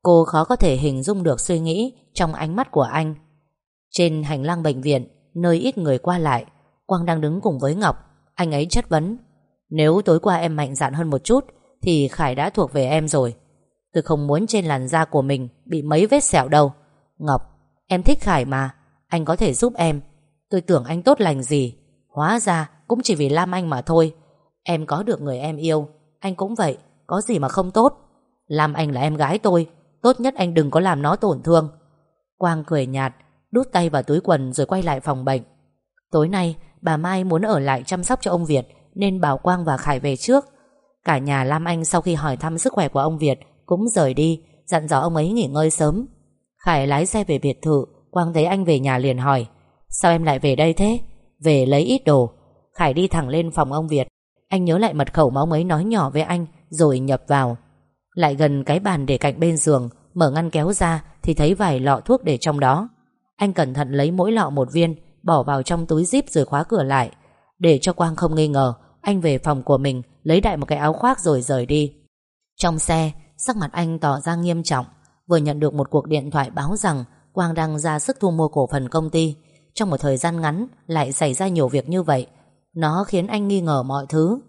Cô khó có thể hình dung được suy nghĩ Trong ánh mắt của anh. Trên hành lang bệnh viện Nơi ít người qua lại Quang đang đứng cùng với Ngọc. Anh ấy chất vấn Nếu tối qua em mạnh dạn hơn một chút Thì Khải đã thuộc về em rồi. Tôi không muốn trên làn da của mình Bị mấy vết sẹo đâu. Ngọc, em thích Khải mà Anh có thể giúp em. Tôi tưởng anh tốt lành gì. Hóa ra cũng chỉ vì Lam Anh mà thôi. Em có được người em yêu Anh cũng vậy, có gì mà không tốt? Lam Anh là em gái tôi, Tốt nhất anh đừng có làm nó tổn thương. Quang cười nhạt, Đút tay vào túi quần rồi quay lại phòng bệnh. Tối nay, bà Mai muốn ở lại chăm sóc cho ông Việt, Nên bảo Quang và Khải về trước. Cả nhà Lam Anh sau khi hỏi thăm sức khỏe của ông Việt Cũng rời đi, Dặn dò ông ấy nghỉ ngơi sớm. Khải lái xe về biệt thự, Quang thấy anh về nhà liền hỏi, Sao em lại về đây thế? Về lấy ít đồ. Khải đi thẳng lên phòng ông Việt. Anh nhớ lại mật khẩu mà ông ấy nói nhỏ với anh rồi nhập vào. Lại gần cái bàn để cạnh bên giường, Mở ngăn kéo ra Thì thấy vài lọ thuốc để trong đó. Anh cẩn thận lấy mỗi lọ một viên, Bỏ vào trong túi zip rồi khóa cửa lại. Để cho Quang không nghi ngờ, Anh về phòng của mình, Lấy đại một cái áo khoác rồi rời đi. Trong xe, Sắc mặt anh tỏ ra nghiêm trọng. Vừa nhận được một cuộc điện thoại báo rằng Quang đang ra sức thu mua cổ phần công ty, Trong một thời gian ngắn Lại xảy ra nhiều việc như vậy. Nó khiến anh nghi ngờ mọi thứ.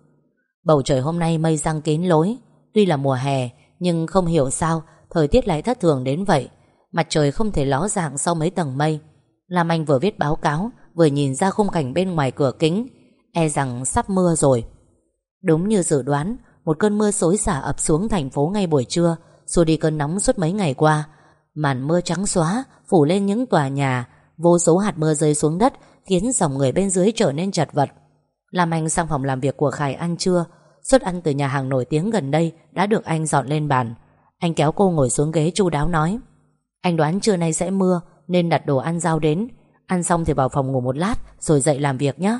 Bầu trời hôm nay mây răng kín lối. Tuy là mùa hè, Nhưng không hiểu sao, Thời tiết lại thất thường đến vậy. Mặt trời không thể ló dạng sau mấy tầng mây. Lam Anh vừa viết báo cáo, Vừa nhìn ra khung cảnh bên ngoài cửa kính. E rằng sắp mưa rồi. Đúng như dự đoán, Một cơn mưa xối xả ập xuống thành phố ngay buổi trưa Xua đi cơn nóng suốt mấy ngày qua. Màn mưa trắng xóa, Phủ lên những tòa nhà, Vô số hạt mưa rơi xuống đất, Khiến dòng người bên dưới trở nên chật vật. Lam Anh sang phòng làm việc của Khải ăn trưa. Suất ăn từ nhà hàng nổi tiếng gần đây Đã được anh dọn lên bàn. Anh kéo cô ngồi xuống ghế chu đáo nói Anh đoán trưa nay sẽ mưa Nên đặt đồ ăn giao đến. Ăn xong thì vào phòng ngủ một lát Rồi dậy làm việc nhé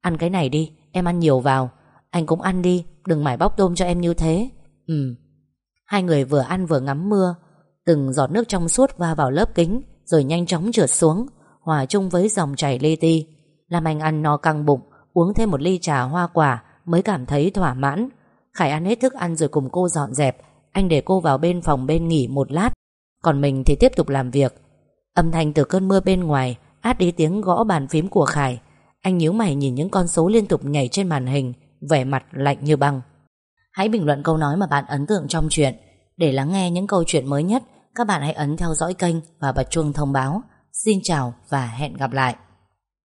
Ăn cái này đi, em ăn nhiều vào. Anh cũng ăn đi, đừng mải bóc tôm cho em như thế. Ừ Hai người vừa ăn vừa ngắm mưa. Từng giọt nước trong suốt va vào lớp kính Rồi nhanh chóng trượt xuống Hòa chung với dòng chảy lê ti. Làm anh ăn no căng bụng. Uống thêm một ly trà hoa quả Mới cảm thấy thỏa mãn. Khải ăn hết thức ăn rồi cùng cô dọn dẹp. Anh để cô vào bên phòng bên nghỉ một lát. Còn mình thì tiếp tục làm việc. Âm thanh từ cơn mưa bên ngoài Át đi tiếng gõ bàn phím của Khải. Anh nhíu mày nhìn những con số liên tục nhảy trên màn hình, Vẻ mặt lạnh như băng. Hãy bình luận câu nói mà bạn ấn tượng trong chuyện Để lắng nghe những câu chuyện mới nhất, Các bạn hãy ấn theo dõi kênh Và bật chuông thông báo. Xin chào và hẹn gặp lại.